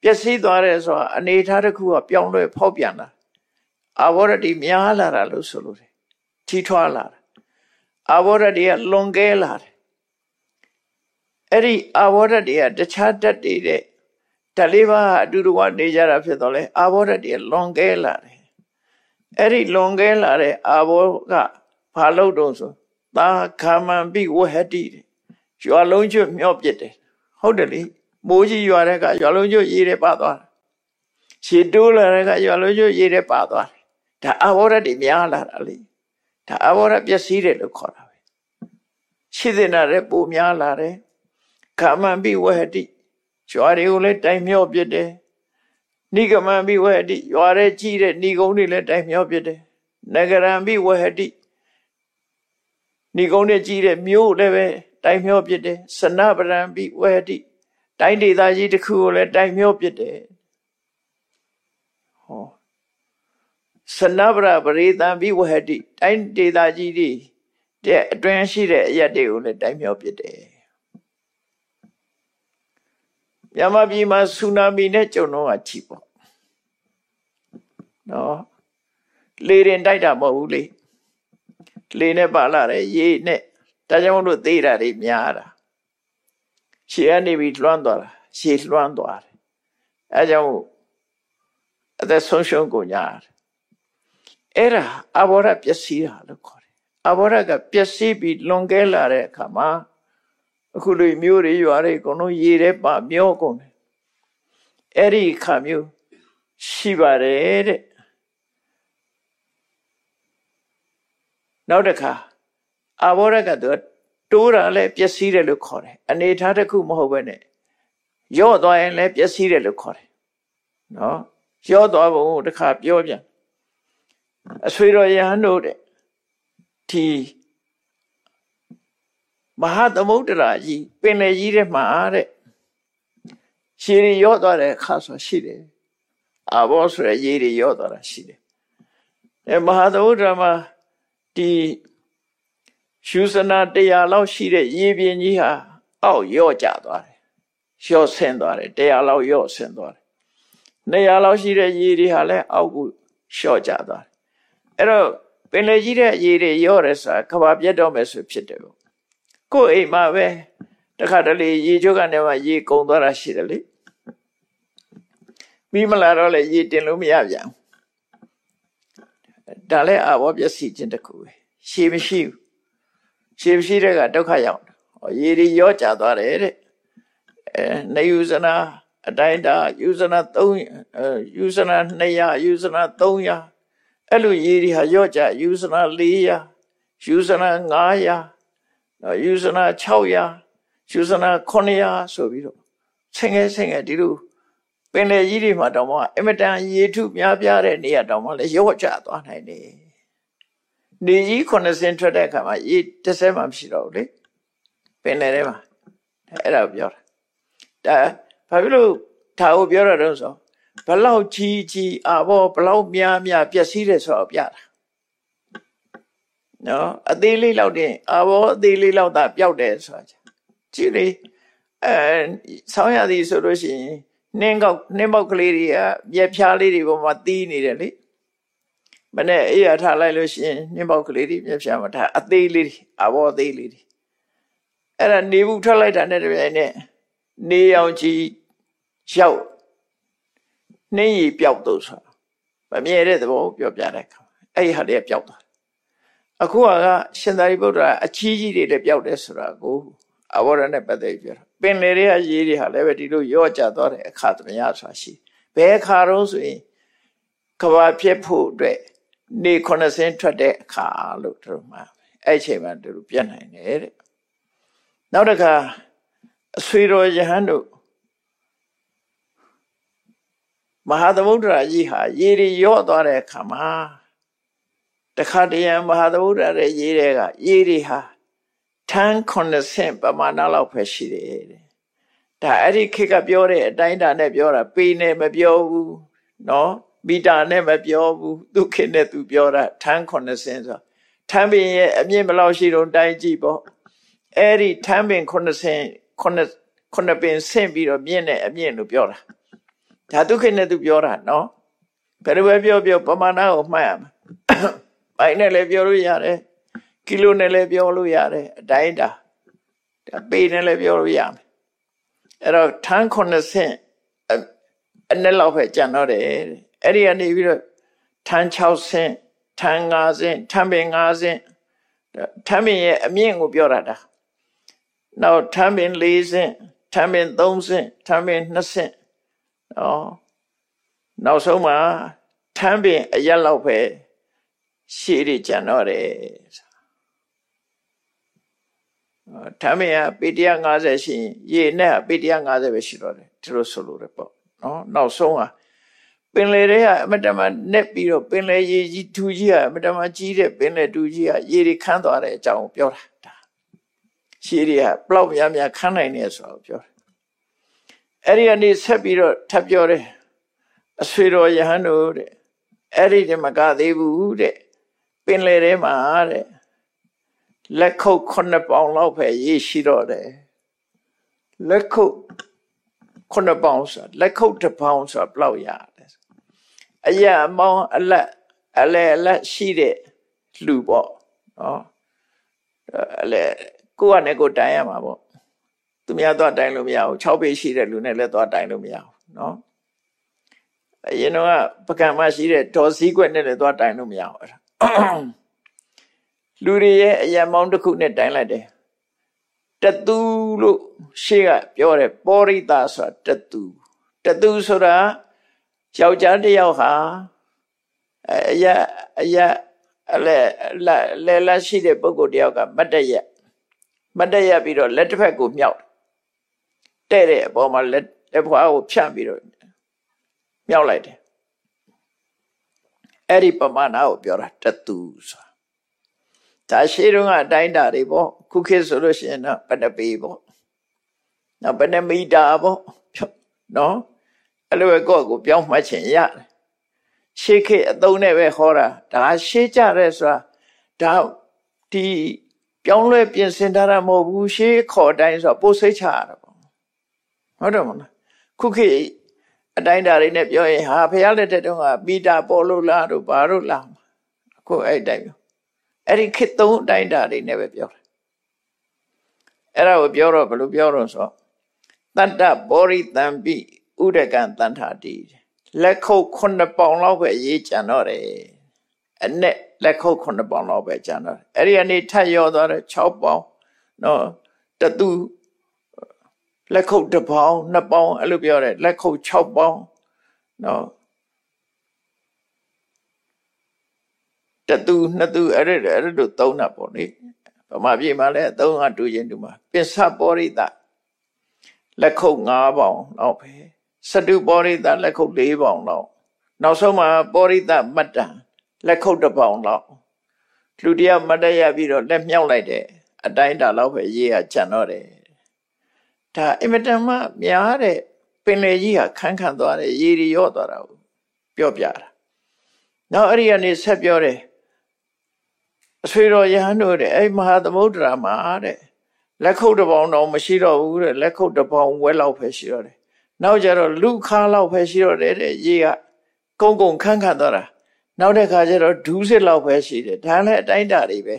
Speaker 1: ပျက်စီးသွားတယ်ဆိုတာအနေထားတစ်ခုကပြောင်းလဲဖောက်ပြန်လာအာဘောဓတွေများလာတာလို့ဆိုလို့တယ်ကြီးထွားလာတာအာဘောဓတွေကလွန်ကဲလာတယ်အဲ့ဒီအာဘောဓတွေကတခြားတတ်တွေတဲ့ဓာတ်လေးပါးအတူတူကနေကြတာဖြစ်တော့လေအာဘောဓတွေလွန်ကဲလာတယ်အဲ့ဒီလွန်ကဲလာတဲ့အာဘောကဘာလို့တုံးဆိုသာခမံပိဝဟတိရွာလုံးကျွတ်မြော့ပြစ်တယ်ဟုတ်တယ်လေ မိုးကြီးရွာတဲ့ကရွာလုံးကျွတ်ရေးတယ်ပါသွားတယ်ရှည်တိုးလာတဲ့ကရွာလုံးကျွတ်ရေးတယ်ပါသွားတယ်ဒါအာဘောဓတွေများလာတာလေဒါအာဘောဓပျက်စီးတယ်လို့ခေါ်တာပဲရှိတဲ့နာတဲ့ပိုများလာတယ်ခမံပိဝဟတိရွာတွေကိုလည်းတိုင်မြော့ပြစ်တယ်နိဂမံပိဝဟတိရွာတဲ့ကြီးတဲ့ဏီကုန်းတွေလည်းတိုင်မြော့ပြစ်တယ်နဂရံပိဝဟတိဏီကုန်းနဲ့ကြီးတဲ့မြို့လည်းပဲတိုင်မြော့ပြစ်တယ်စနပရံပိဝဟတိ တိုင်းဒေသကြီးတစ်ခုကိုလည်းတိုင်မြော့ပြစ်တယ်ဟောစနဗရပရိသံပိဝဟတိတိုင်းဒေသကြီးတွေတဲ့အတွင်းရှိတဲ့အရက်တွေကိုလည်းတိုင်မြော့ပြစ်တယ်မြန်မာပြည်မှာဆူနာမီနဲ့ကြုံတော့အချီပေါ့နော်လေရင်တိုက်တာမဟုတ်ဘူးလေလေနဲ့ပါလာတယ်ရေနဲ့ဒါကြောင့်လို့သေးတာတွေများတာ ရှေ့ကနေပြီးလွှမ်းသွားတာရှေ့လွှမ်းသွားတယ်အဲကြောင့်အသက်ဆုံးရှုံးကုန်ကြတယ်အဲ့ဒါအဘောရပျက်စီးတာလို့ခေါ်တယ်အဘောရကပျက်စီးပြီးလွန်ကဲလာတဲ့အခါမှာအခုလိုမျိုးတွေရွာတွေအကုန်လုံးရေထဲပါမျောကုန်တယ်အဲ့ဒီခါမျိုးရှိပါတယ်တဲ့နောက်တစ်ခါအဘောရကသူ တိုးတာလည်းပျက်စီးတယ်လို့ခေါ်တယ်အနေထားတစ်ခုမဟုတ်ဘဲနဲ့ရော့သွားရင်လည်းပျက်စီးတယ်လို့ခေါ်တယ်နော်ရော့သွားပုံတစ်ခါပြောပြန်အဆွေတော်ယဟန်တို့တဲ့ဒီမဟာသမုဒ္ဒရာကြီးပင်လယ်ကြီးထဲမှာတဲ့ရှည်ရီရော့သွားတဲ့အခါဆိုရှိတယ်အာဘောဆိုရရေရီရော့သွားတာရှိတယ်အဲမဟာသမုဒ္ဒရာမှာဒီ ရှုစနာတရားလောက်ရှိတဲ့ရေပြင်းကြီးဟာအောက်ရော့ကျသွားတယ်ရော့ဆင်းသွားတယ်တရားလောက်ရော့ဆင်းသွားတယ်200လောက်ရှိတဲ့ရေတွေဟာလည်းအောက်ကိုလျှော့ကျသွားတယ်အဲ့တော့ပင်လယ်ကြီးတဲ့ရေတွေရော့တယ်ဆိုတာကဘာပြတ်တော့မယ်ဆိုဖြစ်တယ်ပေါ့ကိုယ်အိမ်မှာပဲတခါတလေရေချိုးကနေမှရေကုံသွားတာရှိတယ်လေပြီးမလာတော့လေရေတင်လို့မရပြန်ဒါလည်းအဘောပျက်စီးခြင်းတစ်ခုပဲရှည်မရှိဘူး ရှည်မရှိတဲ့ကဒုက္ခရောက်တယ်ရေတွေရောကြသွားတယ်တဲ့အဲနေယူဇနာအတိုင်းတာယူဇနာ3ယူဇနာ200ယူဇနာ300အဲ့လိုရေတွေဟာရောကြယူဇနာ400ယူဇနာ900ယူဇနာ600ယူဇနာ900ဆိုပြီးတော့ဆင်ငယ်ဆင်ငယ်ဒီလိုပင်လယ်ကြီးတွေမှာတောင်မှအမတန်ရေထုများပြားတဲ့နေရာတောင်မှလည်းရော့ကျသွားနိုင်တယ် နေကြီး9ဆင်းထွက်တဲ့အခါမှာရေတစ်ဆဲမှမရှိတော့ဘူးလေပင်လယ်ထဲမှာအဲ့ဒါပြောတာဒါဘာဖြစ်လို့ဒါကိုပြောရတော့ဆိုဘလောက်ကြီးကြီးအဘောဘလောက်များများပျက်စီးတယ်ဆိုတော့ပြတာနော်အသေးလေးလောက်တင်အဘောအသေးလေးလောက်သာပျောက်တယ်ဆိုတာကြည့်လေအဲဆောင်းရသည်ဆိုလို့ရှိရင်နှင်းကောက်နှင်းပေါက်ကလေးတွေကပြက်ဖြားလေးတွေပေါ်မှာတီးနေတယ်လေ မနဲ့အေးရထားလိုက်လို့ရှိရင်နှင်းပေါက်ကလေးတွေပြက်ဖြားမှာထားအသေးလေးတွေအဘောအသေးလေးတွေအဲ့ဒါနေဘူးထွက်လိုက်တာနဲ့တပြိုင်နက်နေအောင်ကြီးရောက်နှင်းရီပျောက်တော့ဆိုမမြဲတဲ့သဘောပြောပြတဲ့အခါအဲ့ဒီဟာလေးပျောက်သွားအခုကရှင်သာရိပုတ္တရာအချီးကြီးတွေလည်းပျောက်တယ်ဆိုတာကိုအဘောရနဲ့ပတ်သက်ပြောတာပင်လေတွေကရေးတွေဟာလည်းပဲဒီလိုရော့ကျသွားတဲ့အခါသမယဆိုတာရှိဘယ်အခါတော့ဆိုရင်ကဘာဖြစ်ဖို့အတွက် နေ90ထွက်တဲ့အခါလို့တို့မှာအဲ့ချိန်မှာတို့ပြတ်နိုင်တယ်တဲ့နောက်တစ်ခါအဆွေတော်ယဟန်တို့မဟာသမုဒ္ဒရာကြီးဟာရေတွေရော့သွားတဲ့အခါမှာတခါတရံမဟာသမုဒ္ဒရာရဲ့ရေတွေကရေတွေဟာထန်း90ပမာဏလောက်ပဲရှိတယ်တဲ့ဒါအဲ့ဒီခေတ်ကပြောတဲ့အတိုင်းတာနဲ့ပြောတာပေနဲ့မပြောဘူးနော် မီတာနဲ့မပြောဘူးသူခေတ်နဲ့သူပြောတာထန်း90ဆိုထန်းပင်ရဲ့အမြင့်ဘယ်လောက်ရှိတော့တိုင်းကြည့်ပေါ့အဲ့ဒီထန်းပင်90ခုနှစ်ခုနှစ်ပင်ဆင့်ပြီးတော့မြင့်တဲ့အမြင့်လို့ပြောတာဒါဒုက္ခနဲ့သူပြောတာနော်ဘယ်လိုပဲပြောပြောပမာဏကိုမှတ်ရမှာပိုင်နဲ့လည်းပြောလို့ရတယ်ကီလိုနဲ့လည်းပြောလို့ရတယ်အတိုင်းတာဒါပေနဲ့လည်းပြောလို့ရမယ်အဲ့တော့ထန်း90အနည်းလောက်ပဲကျန်တော့တယ် အဲ့ဒီကနေပြီးတော့ထန်း6ဆင့်ထန်း5ဆင့်ထန်းပင်5ဆင့်ထန်းပင်ရဲ့အမြင့်ကိုပြောတာဒါနောက်ထမ်းပင်၄ဆင့်ထမ်းပင်၃ဆင့်ထမ်းပင်၂ဆင့်နော်နောက်ဆုံးမှာထမ်းပင်အရက်လောက်ပဲရှည်ရကြံတော့တယ်ထမ်းပင်ကပေ150ရှိရင်ရေနဲ့ပေ150ပဲရှိတော့တယ်ဒီလိုဆိုလို့ရပေါ့နော်နောက်ဆုံးက ပင်လေတွေကအမတမနဲ့ပြီးတော့ပင်လေရေကြီးထူကြီးကအမတမကြီးတဲ့ပင်လေထူကြီးကရေတွေခန်းသွားတဲ့အကြောင်းပြောတာရှည်တွေကဘလောက်များများခန်းနိုင်နေဆိုတော့ပြောတယ်အဲ့ဒီကနေဆက်ပြီးတော့ထပ်ပြောတယ်အဆွေတော်ယဟန်တို့တဲ့အဲ့ဒီတမကသေးဘူးတဲ့ပင်လယ်ထဲမှာတဲ့လက်ခုပ်9ပေါင်လောက်ပဲရေးရှိတော့တယ်လက်ခုပ်9ပေါင်ဆိုလက်ခုပ်တစ်ပေါင်ဆိုဘလောက်ရတယ် အရာအမောင်းအလက်အလဲအလက်ရှိတဲ့လူပေါ့နော်အလဲကိုယ့်ကနေကိုတိုင်ရမှာပေါ့သူများတော့တိုင်လို့မရဘူး6ပေရှိတဲ့လူနဲ့လည်းတော့တိုင်လို့မရဘူးနော်အရင်တော့ပကံမရှိတဲ့ဒေါ်စည်းကွက်နဲ့လည်းတော့တိုင်လို့မရဘူးအဲ့ဒါလူတွေရဲ့အရာမောင်းတစ်ခုနဲ့တိုင်လိုက်တယ်တတူလို့ရှေ့ကပြောတယ်ပောရိတာဆိုတာတတူတတူဆိုတာ ယောက်ျားတစ်ယောက်ဟာအယအယအလဲလဲလက်ရှိတဲ့ပုဂ္ဂိုလ်တယောက်ကမတ်တရက်မတ်တက်ရပြီးတော့လက်တစ်ဖက်ကိုမြောက်တဲ့တဲ့အပေါ်မှာလက်လက်ဖွားကိုဖြန့်ပြီးတော့မြောက်လိုက်တယ်အဲ့ဒီပမာဏကိုပြောတာတတူဆိုဒါရှိတော့အတိုင်းတာတွေပေါ့ခုခေတ်ဆိုလို့ရှိရင်တော့ပတပေပေါ့နောက်ပနမီတာပေါ့နော် အဲ့လိုပဲကိုယ့်ကိုပြောင်းမှတ်ချင်ရတယ်ရှေးခေတ်အသုံးနဲ့ပဲဟောတာဒါရှေးကြတဲ့ဆိုတာဒါဒီပြောင်းလဲပြင်ဆင်ထားတာမဟုတ်ဘူးရှေးခေါ်တိုင်းဆိုပို့စိတ်ချရတာပေါ့ဟုတ်တယ်မလားခုခေတ်အတိုင်းဓာတ်တွေနဲ့ပြောရင်ဟာဖះလက်ထက်တုန်းကပီတာပေါ်လို့လားတို့ဘာတို့လားအခုအဲ့တိုင်းပြောအဲ့ဒီခေတ်သုံးအတိုင်းဓာတ်တွေနဲ့ပဲပြောတယ်အဲ့ဒါကိုပြောတော့ဘယ်လိုပြောတော့ဆိုတတ္တဘောရိတံပိ ဥဒကံတန်ထာတိလက်ခုပ်9ပေါင်လောက်ပဲရေးကြံတော့တယ်အနဲ့လက်ခုပ်9ပေါင်လောက်ပဲကျန်တော့အဲ့ဒီအနေထပ်ရောသွားတယ်6ပေါင်နော်တတူလက်ခုပ်တစ်ပေါင်2ပေါင်အဲ့လိုပြောတယ်လက်ခုပ်6ပေါင်နော်တတူနှစ်တူအဲ့ဒါအဲ့ဒါသုံးတာပေါ့လေဗမာပြည်မှာလည်းသုံးကတူချင်းတူမှာပစ္စပောရိတလက်ခုပ်5ပေါင်လောက်ပဲ စတုပောရိတလက်ခုပ်4ပေါင်လောက်နောက်ဆုံးမှာပောရိတမတ္တလက်ခုပ်တစ်ပေါင်လောက်လူတယောက်မတရပြီးတော့လက်မြောက်လိုက်တယ်အတိုင်းတာလောက်ပဲရေးရကြံတော့တယ်ဒါအင်မတန်မှများတဲ့ပင်လေကြီးဟာခန်းခန်းသွားတယ်ရေရီရော့သွားတာကိုပြောပြတာနောက်အဲ့ဒီကနေဆက်ပြောတယ်အဆွေတော်ယဟန်တို့တဲ့အဲ့မဟာသမုဒ္ဒရာမှာတဲ့လက်ခုပ်တစ်ပေါင်တော့မရှိတော့ဘူးတဲ့လက်ခုပ်တစ်ပေါင်ဝဲလောက်ပဲရှိတော့တယ် နောက်ကြတော့လူခါလောက်ပဲရှိတော့တယ်တဲ့ရေကကုန်းကုန်းခန်းခန်းသွားတာနောက်တဲ့ခါကျတော့ဒူးစစ်လောက်ပဲရှိတယ်ဒါလည်းအတိုင်းတာတွေပဲ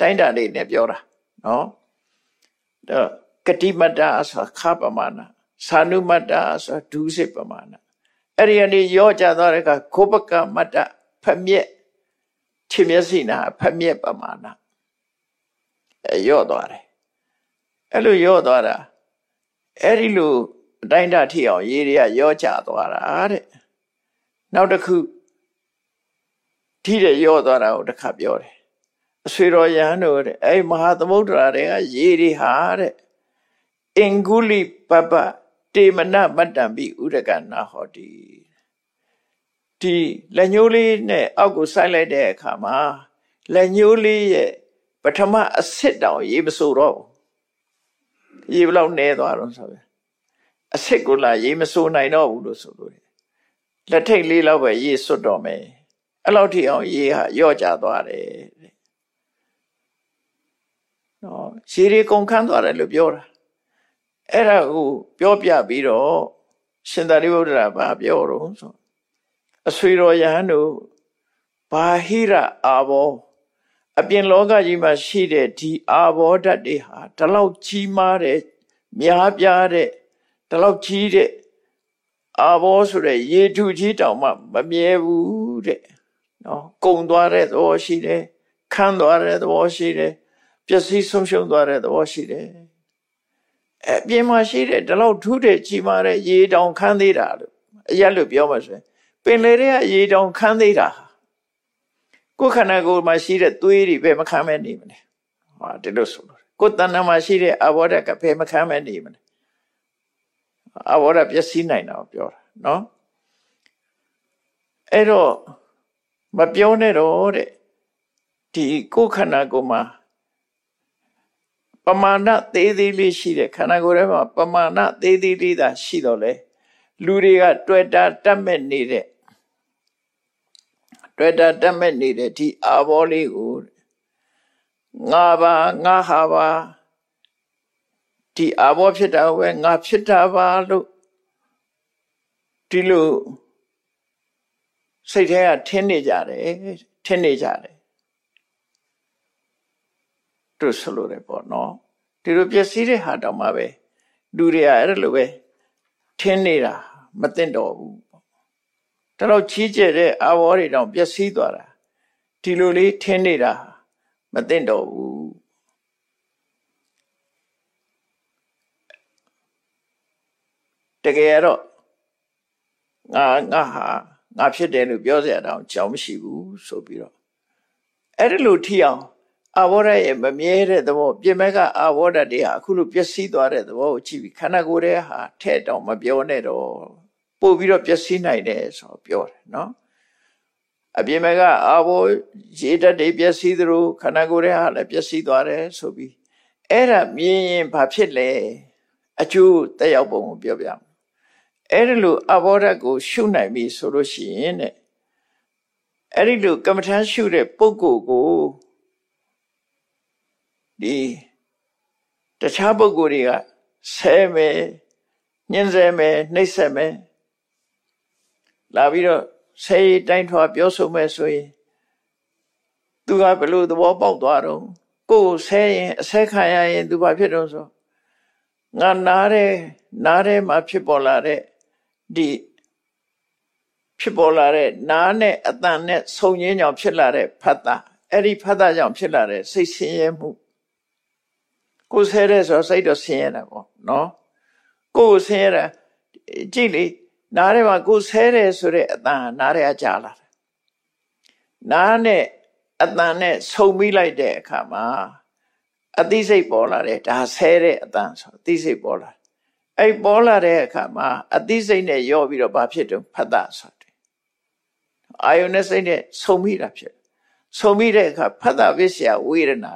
Speaker 1: တိုင်းတာတွေနဲ့ပြောတာနော်တော့ကတိမတ္တဆိုခပမာဏသာနုမတ္တဆိုဒူးစစ်ပမာဏအဲ့ဒီအနေရောကြသွားတဲ့အခါခိုးပကမတ္တဖမျက်ခြေမျက်စိနာဖမျက်ပမာဏအဲရော့သွားတယ်အဲ့လိုရော့သွားတာအဲ့ဒီလို အတိုင်းတာထိအောင်ရေးတွေကရော့ကြသွားတာတဲ့နောက်တစ်ခုထိတဲ့ရော့သွားတာကိုတစ်ခါပြောတယ်အဆွေတော်ယဟန်တို့တဲ့အဲ့မဟာသမုဒ္ဒရာတွေကရေတွေဟာတဲ့အင်္ဂုလိပပတေမနမတ္တံပိဥဒကနာဟောတိဒီလက်ညှိုးလေးနဲ့အောက်ကိုစိုက်လိုက်တဲ့အခါမှာလက်ညှိုးလေးရဲ့ပထမအစ်စ်တောင်ရေးမစိုးတော့ရေးဘလောက်နဲသွားတော့ဆိုပဲ အစ်စ်ကိုလာရေးမစိုးနိုင်တော့ဘူးလို့ဆိုလို့လက်ထိတ်လေးလောက်ပဲရေးစွတ်တော့မယ်အဲ့လောက်ထိအောင်ရေးဟာယော့ကျသွားတယ်နော်ရှည်ရီကုန်ခန်းသွားတယ်လို့ပြောတာအဲ့ဒါကိုပြောပြပြီးတော့ရှင်သာရိပုတ္တရာဘာပြောတော့ဆိုအဆွေတော်ယဟန်တို့ဘာဟိရအာဘောအပြင်လောကကြီးမှာရှိတဲ့ဒီအာဘောဓာတ်တွေဟာဒီလောက်ကြီးမားတဲ့များပြားတဲ့ ဒီလောက်ကြီးတဲ့အာဘောဆိုတဲ့ရေထုကြီးတောင်မှမမြဲဘူးတဲ့နော်ကုံသွားတဲ့သဘောရှိတယ်ခန်းသွားတဲ့သဘောရှိတယ်ပျက်စီးဆုံးရှုံးသွားတဲ့သဘောရှိတယ်အပြင်မှာရှိတဲ့ဒီလောက်ထူးတဲ့ကြီးမားတဲ့ရေတောင်ခန်းသေးတာလို့အရက်လို့ပြောမှဆိုရင်ပင်လေတွေကရေတောင်ခန်းသေးတာကိုယ်ခန္ဓာကိုယ်မှာရှိတဲ့သွေးတွေပဲမခံမဲ့နေမလဲဟာဒီလိုဆိုလို့ကိုယ်တဏ္ဍာမှာရှိတဲ့အဘောဓကပဲမခံမဲ့နေမလဲ အဘောဓပျက်စီးနိုင်တာကိုပြောတာနော်အဲ့တော့မပြောနဲ့တော့တဲ့ဒီကိုယ်ခန္ဓာကိုယ်မှာပမာဏသေးသေးလေးရှိတဲ့ခန္ဓာကိုယ်ထဲမှာပမာဏသေးသေးလေးသာရှိတော့လေလူတွေကတွေ့တာတတ်မဲ့နေတဲ့တွေ့တာတတ်မဲ့နေတဲ့ဒီအာဘောလေးကိုငါပါငါဟာပါ ဒီအာဘောဖြစ်တာပဲငါဖြစ်တာပါလို့ဒီလိုစိတ်ထဲကထင်းနေကြတယ်ထင်းနေကြတယ်တို့ဆိုလို့ရပေါ့နော်ဒီလိုပျက်စီးတဲ့ဟာတောင်မှပဲလူတွေကအဲ့လိုပဲထင်းနေတာမသိတော့ဘူးပေါ့ဒါတော့ချီးကျက်တဲ့အာဝေါ်တွေတောင်ပျက်စီးသွားတာဒီလိုလေးထင်းနေတာမသိတော့ဘူး တကယ်တော့ငါငါဟာငါဖြစ်တယ်လို့ပြောစရာတောင်ကြောင်မရှိဘူးဆိုပြီးတော့အဲ့ဒီလိုထီအောင်အာဘောဓရဲ့မမြဲတဲ့သဘောပြင်မဲ့ကအာဘောဓတွေဟာအခုလိုပျက်စီးသွားတဲ့သဘောကိုကြည့်ပြီးခန္ဓာကိုယ်ရဲ့ဟာထဲ့တောင်မပြောနဲ့တော့ပို့ပြီးတော့ပျက်စီးနိုင်တယ်ဆိုတော့ပြောတယ်နော်အပြင်မဲ့ကအာဘောရေတတ်တွေပျက်စီးသလိုခန္ဓာကိုယ်ရဲ့ဟာလည်းပျက်စီးသွားတယ်ဆိုပြီးအဲ့ဒါမြင်ရင်ဘာဖြစ်လဲအကျိုးတက်ရောက်ပုံကိုပြောပြမယ် အဲ့ဒီလိုအဘောဓကိုရှုနိုင်ပြီဆိုလို့ရှိရင်တဲ့အဲ့ဒီလိုကမ္မထမ်းရှုတဲ့ပုဂ္ဂိုလ်ကိုဒီတခြားပုဂ္ဂိုလ်တွေကဆဲမယ်ညှင်းဆဲမယ်နှိပ်စက်မယ်လာပြီးတော့ဆဲတိုင်းထွားပြောဆိုမယ်ဆိုရင်သူကဘလို့သဘောပေါက်သွားတော့ကိုယ်ဆဲရင်အဆဲခံရရင်သူဘာဖြစ်တော့ဆိုငါနားတယ်နားထဲမှာဖြစ်ပေါ်လာတဲ့ ဒီဖြစ်ပေါ်လာတဲ့နားနဲ့အတန်နဲ့ဆုံရင်းကြောင့်ဖြစ်လာတဲ့ဖတ်တာအဲ့ဒီဖတ်တာကြောင့်ဖြစ်လာတဲ့စိတ်ဆင်းရဲမှုကိုယ်ဆဲတဲ့ဆိုစိတ်တော့ဆင်းရဲတာပေါ့နော်ကိုယ်ဆင်းရဲတာကြည့်လေနားထဲမှာကိုယ်ဆဲတယ်ဆိုတဲ့အတန်နားထဲအကြလာတယ်နားနဲ့အတန်နဲ့ဆုံမိလိုက်တဲ့အခါမှာအသိစိတ်ပေါ်လာတယ်ဒါဆဲတဲ့အတန်ဆိုအသိစိတ်ပေါ်လာ အဲ့ပေါ်လာတဲ့အခါမှာအသိစိတ်နဲ့ရောပြီးတော့ဘာဖြစ်တုံဖတ်တာဆိုတယ်အာယုန်နဲ့စိတ်နဲ့ဆုံမိတာဖြစ်ဆုံမိတဲ့အခါဖတ်တာပစ္စယဝေဒနာ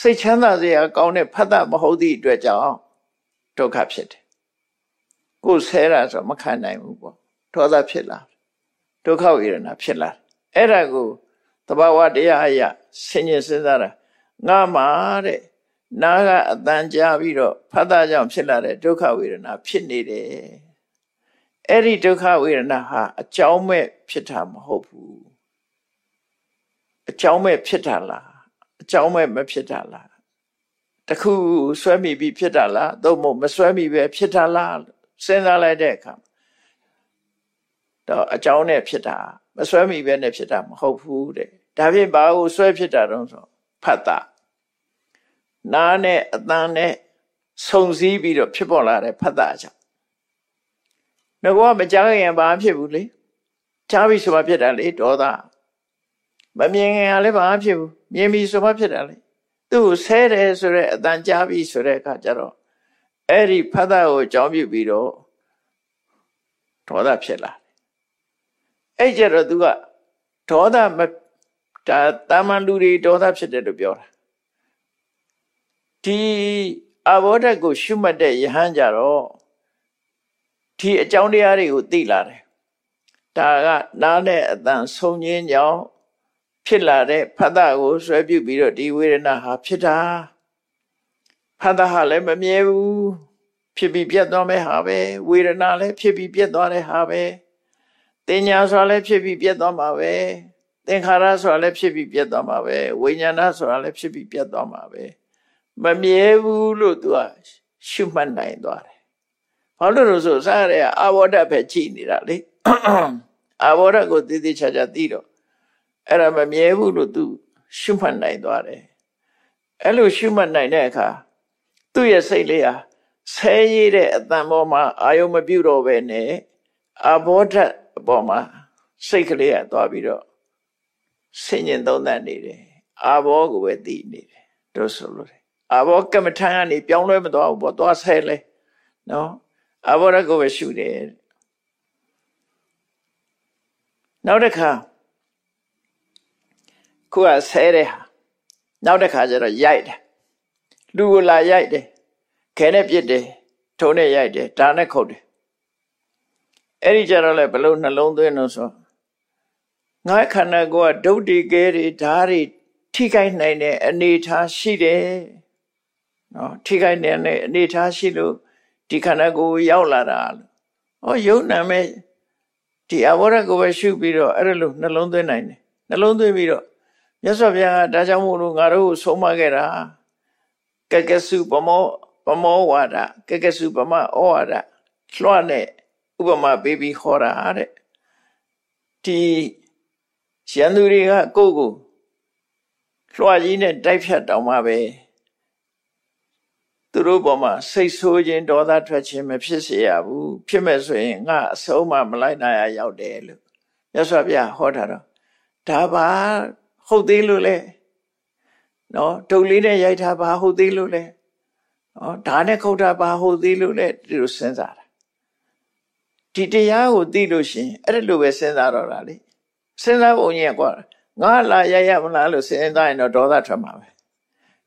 Speaker 1: စိတ်ချမ်းသာစရာကောင်းတဲ့ဖတ်တာမဟုတ်သည့်အတွက်ကြောင့်ဒုက္ခဖြစ်တယ်ကိုယ်ဆဲတာဆိုမခံနိုင်ဘူးပေါ့ဒေါသဖြစ်လာဒုက္ခဝေဒနာဖြစ်လာအဲ့ဒါကိုတဘာဝတရားအရာဆင်ញင်စဉ်းစားတာငါမှာတဲ့ နာကအတန်ကြာပြီးတော့ဖတ်တာကြောင့်ဖြစ်လာတဲ့ဒုက္ခဝေဒနာဖြစ်နေတယ်အဲ့ဒီဒုက္ခဝေဒနာဟာအကြောင်းမဲ့ဖြစ်တာမဟုတ်ဘူးအကြောင်းမဲ့ဖြစ်တာလားအကြောင်းမဲ့မဖြစ်တာလားတခုဆွဲမိပြီးဖြစ်တာလားသို့မဟုတ်မဆွဲမိပဲဖြစ်တာလားစဉ်းစားလိုက်တဲ့အခါတော့အကြောင်းနဲ့ဖြစ်တာမဆွဲမိပဲနဲ့ဖြစ်တာမဟုတ်ဘူးတဲ့ဒါဖြင့်ဘာကိုဆွဲဖြစ်တာတော့ဆိုဖတ်တာ နားနဲ့အတန်နဲ့ဆုံစည်းပြီးတော့ဖြစ်ပေါ်လာတဲ့ဖတ်တာကြောင့်ငကောမကြားရင်ဘာဖြစ်ဘူးလေကြားပြီဆိုမှဖြစ်တာလေဒေါသမမြင်ရင်လည်းဘာဖြစ်ဘူးမြင်ပြီဆိုမှဖြစ်တာလေသူ့ဆဲတယ်ဆိုတဲ့အတန်ကြားပြီဆိုတဲ့အခါကျတော့အဲ့ဒီဖတ်တာကိုကြောင်းပြုပြီးတော့ဒေါသဖြစ်လာအဲ့ကြတော့သူကဒေါသမဒါတာမန်လူတွေဒေါသဖြစ်တယ်လို့ပြောတာ ဒီအဘောဓကို ရှုမှတ်တဲ့ယဟန်ကြတော့ဒီအကြောင်းတရားတွေကိုသိလာတယ်ဒါကနားနဲ့အတန်ဆုံးခြင်းကြောင့်ဖြစ်လာတဲ့ဖတ်တာကိုဆွဲပြုတ်ပြီးတော့ဒီဝေဒနာဟာဖြစ်တာဖတ်တာဟာလည်းမမြဲဘူးဖြစ်ပြီးပြတ်သွားမဲ့ဟာပဲဝေဒနာလည်းဖြစ်ပြီးပြတ်သွားတဲ့ဟာပဲတင်ညာဆိုတာလည်းဖြစ်ပြီးပြတ်သွားမှာပဲသင်္ခါရဆိုတာလည်းဖြစ်ပြီးပြတ်သွားမှာပဲဝိညာဏဆိုတာလည်းဖြစ်ပြီးပြတ်သွားမှာပဲ မမြဲဘူးလို့သူကရှုမှတ်နိုင်သွားတယ်ဘာလို့လို့ဆိုစားရအာဘောဓပဲကြည်နေတာလေအာဘောဓကိုတည်တည်ချာချာသိတော့အဲ့ဒါမမြဲဘူးလို့သူရှုမှတ်နိုင်သွားတယ်အဲ့လိုရှုမှတ်နိုင်တဲ့အခါသူ့ရဲ့စိတ်လေးဟာဆဲရည်တဲ့အတန်ပေါ်မှာအာယုံမပြုတ်တော့ပဲနဲ့အာဘောဓအပေါ်မှာစိတ်ကလေးကသွားပြီးတော့ဆင်ញင်သုံးသပ်နေတယ်အာဘောကိုပဲသိနေတယ်တို့ဆိုလို့တယ် အာဘောကမ္မထံကနေပြောင်းလဲမသွားဘူးပေါ့သွားဆဲလဲနော်အာဘောဓကိုပဲရှုတယ်နောက်တစ်ခါခုကဆဲတဲ့ဟာနောက်တစ်ခါကျတော့ရိုက်တယ်လူကိုလာရိုက်တယ်ခဲနဲ့ပြစ်တယ်ထုံးနဲ့ရိုက်တယ်ဒါနဲ့ခုတ်တယ်အဲ့ဒီကြတော့လေဘလို့နှလုံးသွင်းလို့ဆိုငါခန္ဓာကိုယ်ကဒုတ်တိကဲတွေဓာတ်တွေထိခိုက်နိုင်တဲ့အနေထားရှိတယ် နော်ထိခိုက်နေတဲ့အနေထားရှိလို့ဒီခန္ဓာကိုယ်ရောက်လာတာလို့ဟောယုံနာမဲ့ဒီအဘောရကိုပဲရှုပြီးတော့အဲ့လိုနှလုံးသွင်းနိုင်တယ်နှလုံးသွင်းပြီးတော့မြတ်စွာဘုရားကဒါကြောင့်မို့လို့ငါတို့ဆုံးမခဲ့တာကကစုပမောပမောဝါဒကကစုပမဩဝါဒလွှတ်နဲ့ဥပမာပေးပြီးခေါ်တာတဲ့ဒီရန်သူတွေကကိုယ့်ကိုလွှတ်ကြီးနဲ့တိုက်ဖြတ်တောင်မှပဲ သူတို့ပေါ်မှာစိတ်ဆိုးခြင်းဒေါသထွက်ခြင်းမဖြစ်စေရဘူးဖြစ်မဲ့ဆိုရင်ငါအဆုံးမမလိုက်နိုင်ရရောက်တယ်လို့မြတ်စွာဘုရားဟောတာတော့ဒါပါဟုတ်သေးလို့လဲနော်ဒုတ်လေးနဲ့ရိုက်တာပါဟုတ်သေးလို့လဲနော်ဒါနဲ့ခုတ်တာပါဟုတ်သေးလို့လဲဒီလိုစဉ်းစားတာဒီတရားကိုသိလို့ရှင်အဲ့လိုပဲစဉ်းစားတော့တာလေစဉ်းစားပုံကြီးကွာငါလာရရမလားလို့စဉ်းစားရင်တော့ဒေါသထွက်မှာပဲ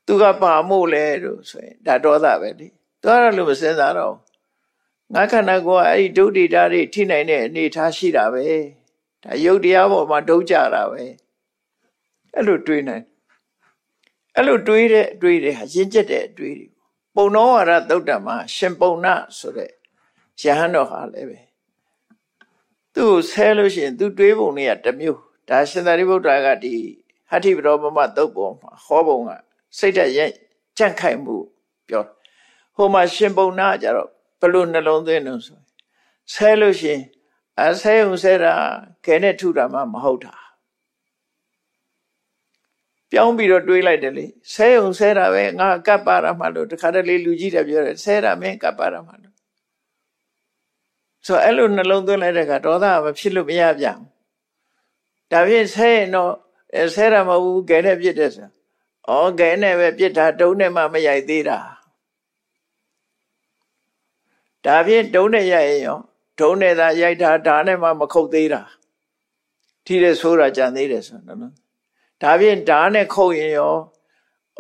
Speaker 1: သူကပါမို့လဲလို့ဆိုရင်ဒါဒေါသပဲလေသူကတော့လို့မစဉ်းစားတော့ငါခန္ဓာကိုယ်ကအဲ့ဒီဒုဋ္ဌိတာတွေထိနိုင်တဲ့အနေထားရှိတာပဲဒါယုတ်တရားပေါ်မှာဒုတ်ကြတာပဲအဲ့လိုတွေးနိုင်အဲ့လိုတွေးတဲ့အတွေးတွေဟာရင့်ကျက်တဲ့အတွေးတွေပုံတော်ဝါဒသုတ်တံမှာရှင်ပုံနာဆိုတဲ့ရဟန်းတော်ဟာလည်းပဲသူ့ကိုဆဲလို့ရှိရင်သူတွေးပုံတွေကတမျိုးဒါရှင်သာရိပုတ္တရာကဒီဟဋ္ဌိပရောပမသုတ်ပေါ်မှာဟောပုံက စိတ်ဓာတ်ရဲ့ကြန့်ခိုင်မှုပြောဟိုမှာရှင်ပုံနာကြတော့ဘလို့နှလုံးသွင်းလို့ဆိုဆဲလို့ရှိရင်အဆဲုံဆဲတာခဲနဲ့ထုတာမှမဟုတ်တာပြောင်းပြီးတော့တွေးလိုက်တယ်လေဆဲုံဆဲတာပဲငါကပ်ပါရမှလို့တခါတလေလူကြီးတယ်ပြောတယ်ဆဲတာမင်းကပ်ပါရမှလို့ဆိုအဲ့လိုနှလုံးသွင်းလိုက်တဲ့ကဒေါသမဖြစ်လို့မရပြန်ဒါဖြင့်ဆဲရင်တော့ဆဲတာမဟုတ်ဘူးခဲနဲ့ပြစ်တယ်ဆို ဩခဲနဲ့ပဲပြစ်တာတုံးနဲ့မှမရိုက်သေးတာဒါဖြင့်တုံးနဲ့ရိုက်ရင်ရောတုံးနဲ့သာရိုက်တာဒါနဲ့မှမခုတ်သေးတာထိတဲ့ဆိုးတာကြံသေးတယ်ဆိုတော့နော်ဒါဖြင့်ဓာနဲ့ခုတ်ရင်ရော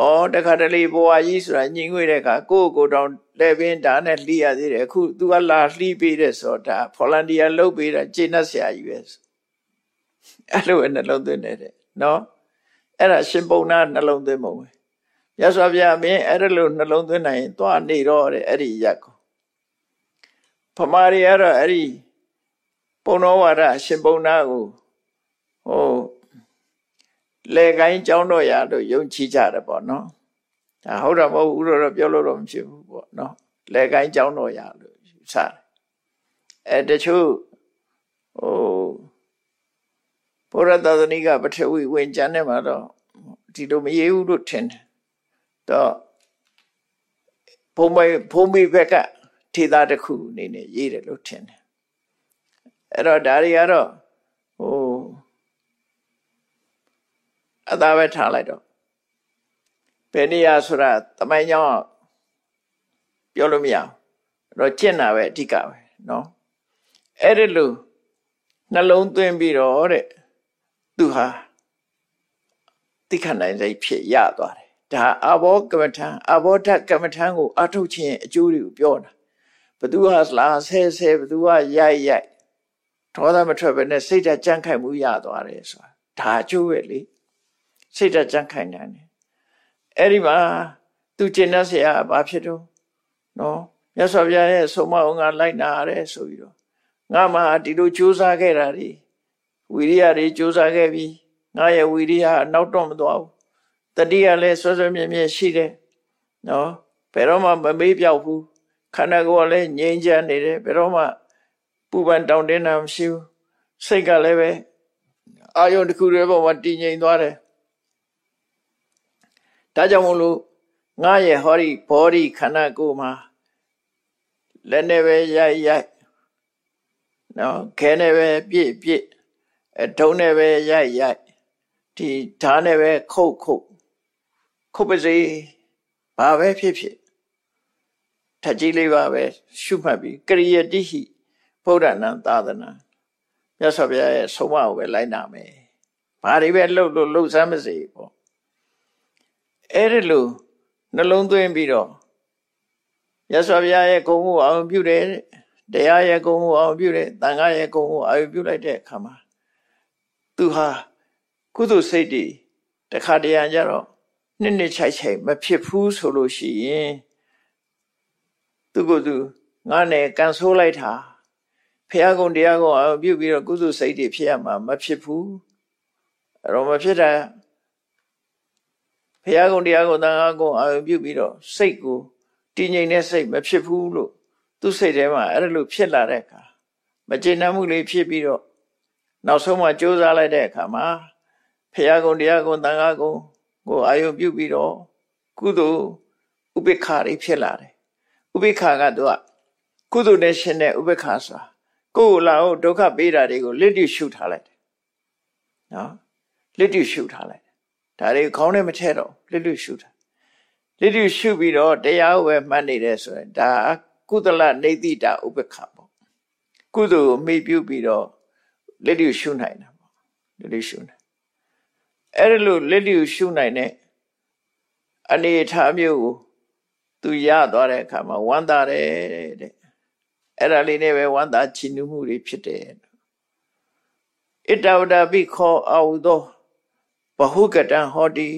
Speaker 1: ဩတခါတလေဘဝကြီးဆိုတာညင်ငွေတဲ့အခါကိုယ့်ကိုယ်တောင်လက်ပင်ဓာနဲ့လှီးရသေးတယ်အခု तू ကလာလှီးပေးတဲ့ဆိုတာဖော်လန်တီယာလုပ်ပေးတာကျေနပ်စရာကြီးပဲအဲ့လိုပဲနှလုံးသွင်းနေတယ်နော် အဲ့ဒါရှင်ပုံနာနှလုံးသွင်းပုံပဲရသော်ဗျာမင်းအဲ့လိုနှလုံးသွင်းနိုင်ရင်သွားနေတော့တဲ့အဲ့ဒီရက်ကိုဖမာရီကတော့အဲ့ဒီပုံတော်ဝါဒရှင်ပုံနာကိုဟိုလေကိုင်းကြောင်းတော့ရလို့ယုံကြည်ကြတယ်ပေါ့နော်ဒါဟုတ်တော့မဟုတ်ဘူးတော့ပြောလို့တော့မဖြစ်ဘူးပေါ့နော်လေကိုင်းကြောင်းတော့ရလို့ယူဆတယ်အဲတချို့ဟို ဘုရားသာသနိကပထဝီဝင်ကျမ်းထဲမှာတော့ဒီလိုမရေးဘူးလို့ထင်တယ်တော့ဘုံမေဘုံမေဘက်ကထေသားတစ်ခုအနေနဲ့ရေးတယ်လို့ထင်တယ်အဲ့တော့ဒါတွေကတော့ဟိုအသာပဲထားလိုက်တော့ဘယ်နေရာဆိုတာတမိုင်းကြောင်းပြောလို့မရဘူးတော့ကျင့်တာပဲအဓိကပဲเนาะအဲ့ဒီလိုနှလုံးသွင်းပြီးတော့တဲ့ သူဟာ သိခံနိုင်စိတ်ဖြစ်ရသွားတယ်ဒါအဘောကမ္မထံအဘောဓကမ္မထံကိုအထုတ်ခြင်းအကျိုးတွေကိုပြောတာဘသူဟာလာဆဲဆဲဘသူကရိုက်ရိုက်ဒေါသမထွက်ပဲနဲ့စိတ်ဓာတ်ကြံ့ခိုင်မှုရသွားတယ်ဆိုတာဒါအကျိုးပဲလေစိတ်ဓာတ်ကြံ့ခိုင်တယ်အဲ့ဒီမှာသူကျင့်တတ်เสียဘာဖြစ်တော့နော်မြတ်စွာဘုရားရဲ့ဆုံးမအောင်ကလိုက်နာရတယ်ဆိုပြီးတော့ငါမှဒီလိုကြိုးစားခဲ့တာဒီ ဝီရိယတွေကြိုးစားခဲ့ပြီငါရဲ့ဝီရိယနောက်တော့မသွားဘူးတတိယလည်းဆွဆွမြဲမြဲရှိတယ်နော်ဘယ်တော့မှမမေးပြောက်ဘူးခန္ဓာကိုယ်ကလည်းငြိမ်းချမ်းနေတယ်ဘယ်တော့မှပူပန်တောင့်တင်းတာမရှိဘူးစိတ်ကလည်းပဲအာယုန်တစ်ခုတည်းပေါ်မှာတည်ငြိမ်သွားတယ်ဒါကြောင့်မို့လို့ငါရဲ့ဟောဒီဘောဒီခန္ဓာကိုယ်မှာလက်နဲ့ပဲရိုက်ရိုက်နော်ခဲနဲ့ပဲပြည့်ပြည့် အထုံးနဲ့ပဲရိုက်ရိုက်ဒီဓာတ်နဲ့ပဲခုတ်ခုတ်ခုတ်ပါစေဘာပဲဖြစ်ဖြစ်ထကြီးလေးပါပဲရှုမှတ်ပြီးကရိယတိဟိဗုဒ္ဓနာသာသနာမြတ်စွာဘုရားရဲ့ဆုံးမကိုပဲလိုက်နာမယ်ဘာတွေပဲလှုပ်လို့လှုပ်စမ်းမစေပေါ့အဲ့ဒီလိုနှလုံးသွင်းပြီးတော့မြတ်စွာဘုရားရဲ့ဂုဏ်မှုအောင်ပြုတယ်တရားရဲ့ဂုဏ်မှုအောင်ပြုတယ်တန်ခါရဲ့ဂုဏ်မှုအောင်ပြုလိုက်တဲ့အခါမှာ သူဟာကုသိုလ်စိတ်တွေတခါတရံကြတော့နှစ်နှစ်ချိုက်ချိုက်မဖြစ်ဘူးဆိုလို့ရှိရင်သူကသူငါနဲ့ကန်ဆိုးလိုက်တာဖះကုံတရားကုံအောင်ပြုပြီးတော့ကုသိုလ်စိတ်တွေဖြစ်ရမှာမဖြစ်ဘူးအဲ့တော့မဖြစ်တာဖះကုံတရားကုံတန်ခါကုံအောင်ပြုပြီးတော့စိတ်ကိုတည်ငြိမ်တဲ့စိတ်မဖြစ်ဘူးလို့သူစိတ်ထဲမှာအဲ့လိုဖြစ်လာတဲ့အခါမကျေနပ်မှုလေးဖြစ်ပြီးတော့ နောက်ဆုံးမှကြိုးစားလိုက်တဲ့အခါမှာဖះကုံတရားကုံတန်ခါကုံကိုအာယုပြုပြီးတော့ကုသိုလ်ဥပိ္ပခါတွေဖြစ်လာတယ်ဥပိ္ပခါကသူကကုသိုလ်နဲ့ရှင်တဲ့ဥပိ္ပခါဆိုတာကိုယ်လာဟုတ်ဒုက္ခပေးတာတွေကိုလက်တွေ့ရှုထားလိုက်တယ်နော်လက်တွေ့ရှုထားလိုက်တယ်ဒါတွေခေါင်းထဲမထည့်တော့လက်တွေ့ရှုထားလက်တွေ့ရှုပြီးတော့တရားဝယ်မှတ်နေတယ်ဆိုရင်ဒါကုသလနေတိတာဥပ္ပခါပေါ့ကုသိုလ်ကိုမေ့ပြုပြီးတော့ လက်တွေ့ရှုနိုင်တာပေါ့လက်တွေ့ရှုနိုင်အဲ့ဒါလို့လက်တွေ့ရှုနိုင်တဲ့အနေထားမျိုးကိုသူရသွားတဲ့အခါမှာဝမ်းသာတယ်တဲ့အဲ့ဒါလေးနဲ့ပဲဝမ်းသာချီးနူးမှုတွေဖြစ်တယ်ဣတဝဒပိခောအာဟုသောဘဟုကတံဟောတိ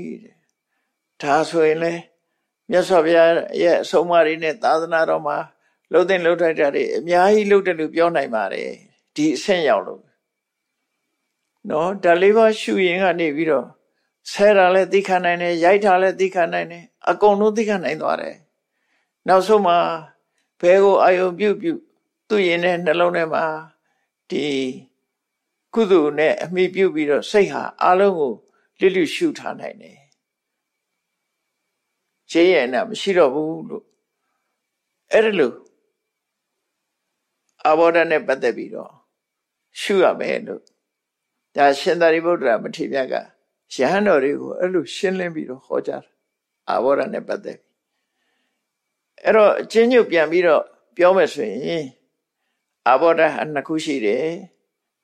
Speaker 1: ဒါဆိုရင်လေမြတ်စွာဘုရားရဲ့အဆုံးအမတွေနဲ့သာသနာတော်မှာလှုပ်တဲ့လှုပ်ထိုက်တာတွေအများကြီးလှုပ်တယ်လို့ပြောနိုင်ပါတယ်ဒီအဆင့်ရောက်လို့ နော်ဒါလေးပါရှုရင်ကနေပြီးတော့ဆဲတာလည်းသိခံနိုင်တယ်ရိုက်တာလည်းသိခံနိုင်တယ်အကုန်လုံးသိခံနိုင်သွားတယ်နောက်ဆုံးမှာဘဲကိုအာယုံပြုတ်ပြုတ်သူ့ရင်နဲ့နှလုံးထဲမှာဒီကုသိုလ်နဲ့အမိပြုတ်ပြီးတော့စိတ်ဟာအလုံးကိုလျလျရှုထားနိုင်တယ်ရှင်းရဲ့နဲ့မရှိတော့ဘူးလို့အဲ့ဒါလို့အဘောဓနဲ့ပတ်သက်ပြီးတော့ရှုရမယ်လို့ ဒါရှင်သာရိပုတ္တရာမထေရကရဟန်းတော်တွေကိုအဲ့လိုရှင်းလင်းပြီးတော့ဟောကြားတာအဘောဓနဲ့ပတ်သက်ပြီးအဲ့တော့အချင်းညုတ်ပြန်ပြီးတော့ပြောမယ်ဆိုရင်အဘောဓဟာနှစ်ခုရှိတယ်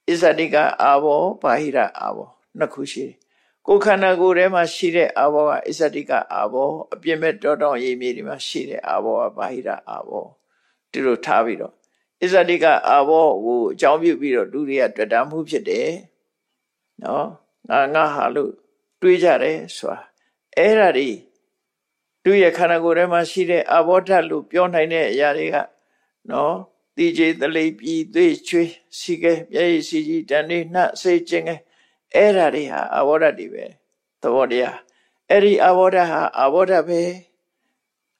Speaker 1: ဣဇတိကအာဘောဘာဟိရအာဘောနှစ်ခုရှိတယ်ကိုယ်ခန္ဓာကိုယ်ထဲမှာရှိတဲ့အာဘောကအစ္စတိကအာဘောအပြင်းမဲ့တောတောင်ရေမြေတွေမှာရှိတဲ့အာဘောကဘာဟိရအာဘောဒီလိုထားပြီးတော့အစ္စတိကအာဘောကိုအကြောင်းပြုပြီးတော့လူတွေကတွေ့တာမှုဖြစ်တယ် နော်ငါငါဟာလို့တွေးကြတယ်ဆိုတာအဲ့ဒါတွေသူရဲ့ခန္ဓာကိုယ်ထဲမှာရှိတဲ့အာဘောဓာတ်လို့ပြောနိုင်တဲ့အရာတွေကနော်တိကျေတလိပြီသွေးချွေးစီကဲမျက်ရည်စီကြီးတန်နေနှစိတ်ကျင်ကဲအဲ့ဓာတွေဟာအဘောဓတွေပဲသဘောတရားအဲ့ဒီအဘောဓဟာအဘောဓပဲ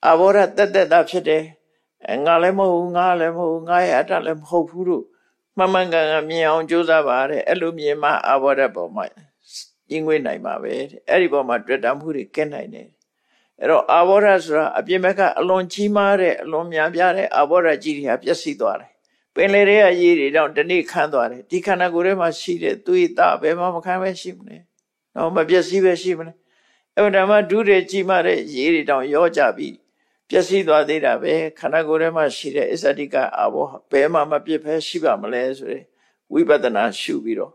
Speaker 1: အဘောဓတက်တက်တာဖြစ်တယ်ငါလည်းမဟုတ်ငါလည်းမဟုတ်ငါရဲ့အတ္တလည်းမဟုတ်ဘူးလို့ မှန်မှန်ကန်ကန်မြင်အောင်ကြိုးစားပါတဲ့အဲ့လိုမြင်မှအဘောဓပေါ်မှာရင်ငွေနိုင်ပါပဲအဲ့ဒီပေါ်မှာတွေ့တာမှုတွေကင်းနိုင်တယ်အဲ့တော့အာဘောဓဆိုတာအပြစ်မဲ့ကအလွန်ကြီးမားတဲ့အလွန်များပြားတဲ့အာဘောဓကြီးတွေဟာပျက်စီးသွားတယ်ပင်လေတွေကရေတွေတော့တနေ့ခမ်းသွားတယ်ဒီခန္ဓာကိုယ်ထဲမှာရှိတဲ့သွေးသားဘယ်မှမခမ်းပဲရှိမလဲတော့မပျက်စီးပဲရှိမလဲအဲ့ဒါမှဒုတွေကြီးမားတဲ့ရေတွေတောင်ရောကြပြီး ပျက်စီးသွားသေးတာပဲခန္ဓာကိုယ်ထဲမှာရှိတဲ့အစ္ဆတိကအာဘောဘယ်မှမပြစ်ဖဲရှိပါမလဲဆိုရယ်ဝိပဿနာရှုပြီးတော့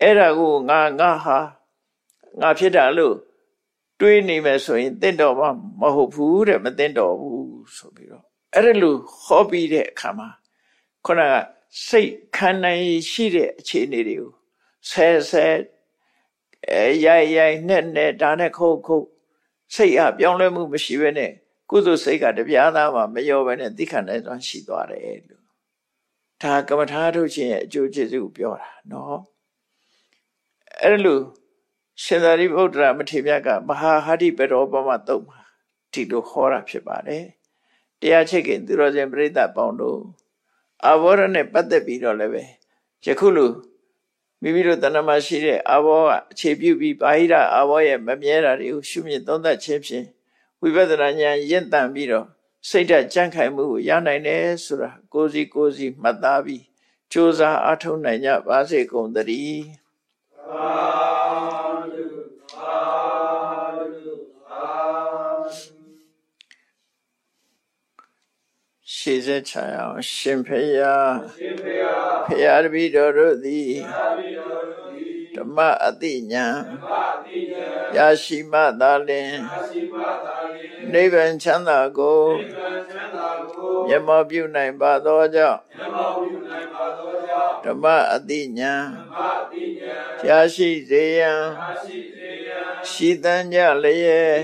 Speaker 1: အဲ့ဒါကိုငါငါဟာငါဖြစ်တာလို့တွေးနေမယ်ဆိုရင်တင့်တော်မှမဟုတ်ဘူးတဲ့မတင့်တော်ဘူးဆိုပြီးတော့အဲ့ဒါလို့ဟောပြီးတဲ့အခါမှာခုနကစိတ်ခံနိုင်ရှိတဲ့အခြေအနေတွေကိုဆဲဆဲအဲရိုက်ရိုက်နဲ့နဲ့ဒါနဲ့ခုတ်ခုတ်စိတ်အပြောင်းလဲမှုမရှိဘဲနဲ့ ကုသိုလ်စိတ်ကတပြားသားမှမရောဘဲနဲ့သိခံနိုင်စွမ်းရှိသွားတယ်လို့ဒါကမ္မထာထုတ်ခြင်းရဲ့အကျိုးကျေးဇူးကိုပြောတာနော်အဲ့လိုရှင်သာရိပုတ္တရာမထေရမြတ်ကမဟာဟာတိပရောပမတုတ်မှာဒီလိုဟောတာဖြစ်ပါတယ်တရားချစ်ခင်သူတော်စင်ပြိဿပေါင်းတို့အဘောရနဲ့ပတ်သက်ပြီးတော့လည်းပဲယခုလိုမိမိတို့တဏ္ဍမရှိတဲ့အဘောကအခြေပြုပြီးပါဠိရအဘောရဲ့မမြဲတာတွေကိုရှုမြင်သုံးသပ်ခြင်းဖြင့် ဝိပဿနာဉာဏ်ရင့်တန်ပြီးတော့စိတ်ဓာတ်ကြံ့ခိုင်မှုကိုရနိုင်တယ်ဆိုတာကိုစီကိုစီမှတ်သားပြီးကြိုးစားအားထုတ်နိုင်ကြပါစေကုန်သတည်းရှေးစချအောင်ရှင်ဖေယရှင်ဖေယဖေယတပိတော်တို့သည် ဓမ္မအတိညာရရှိမှသာလင်နိဗ္ဗာန်ချမ်းသာကိုမျက်မှောက်ပြုနိုင်ပါသောကြောင့်ဓမ္မအတိညာရရှိစေရန်ရှိတန်ကြလျက်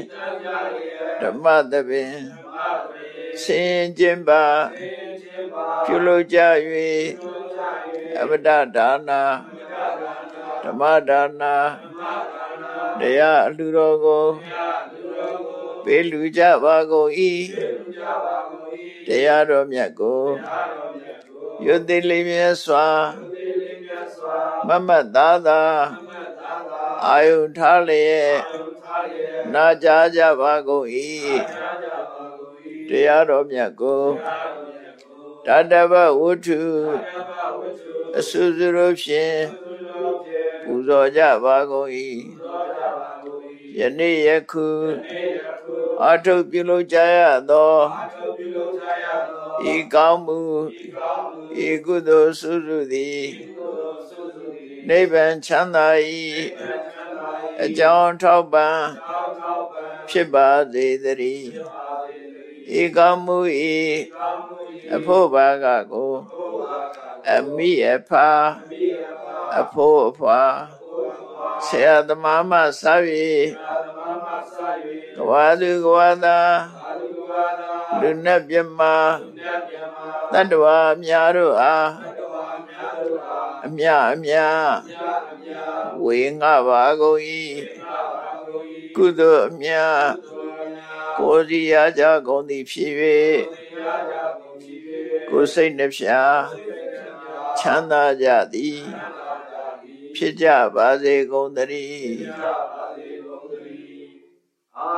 Speaker 1: ဓမ္မသဘင်ဆင်ကျင်ပါပြုလုပ်ကြ၍အပဒဒါနာ ဓမ္မဒါနာတရားအလှတော်ကိုပေးလူကြပါကုန်၏တရားတော်မြတ်ကိုယုတိလေးမြတ်စွာမမတ်သားသာအာယုထားလျက်နာကြားကြပါကုန်၏တရားတော်မြတ်ကိုတတဗဝုထုအဆုစုတို့ဖြင့် ပူဇော်ကြပါကုန်၏ယနေ့ယခုအထုပ်ပြုလုပ်ကြရသောဤကောင်းမှုဤကုသိုလ်စုစုသည်နိဗ္ဗာန်ချမ်းသာ၏အကြောင်းထောက်ပံ့ဖြစ်ပါစေတည်းဧကမှုဤအဖို့ဘာကကိုအမိအဖာ အဖို့အဖွာဆရာသမားမှစ၍ကဝါသူကဝါသာလူနဲ့ပြမတတ္တဝါများတို့အားအမြအမြဝေငှပါကုန်၏ကုသိုလ်အမြကိုစီရကြကုန်သည်ဖြစ်၍ကိုစိတ်နှဖျားချမ်းသာကြသည် ဖြစ်ကြပါစေကုန်သတည်းဖြစ်ကြပါစေကုန်သတည်းအာ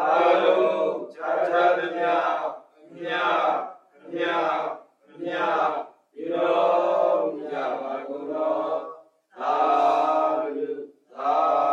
Speaker 1: လုံးခြားခြားသမျှအမြအမြအမြဒီတော်မြတ်ပါကုန်တော်သာလူသာ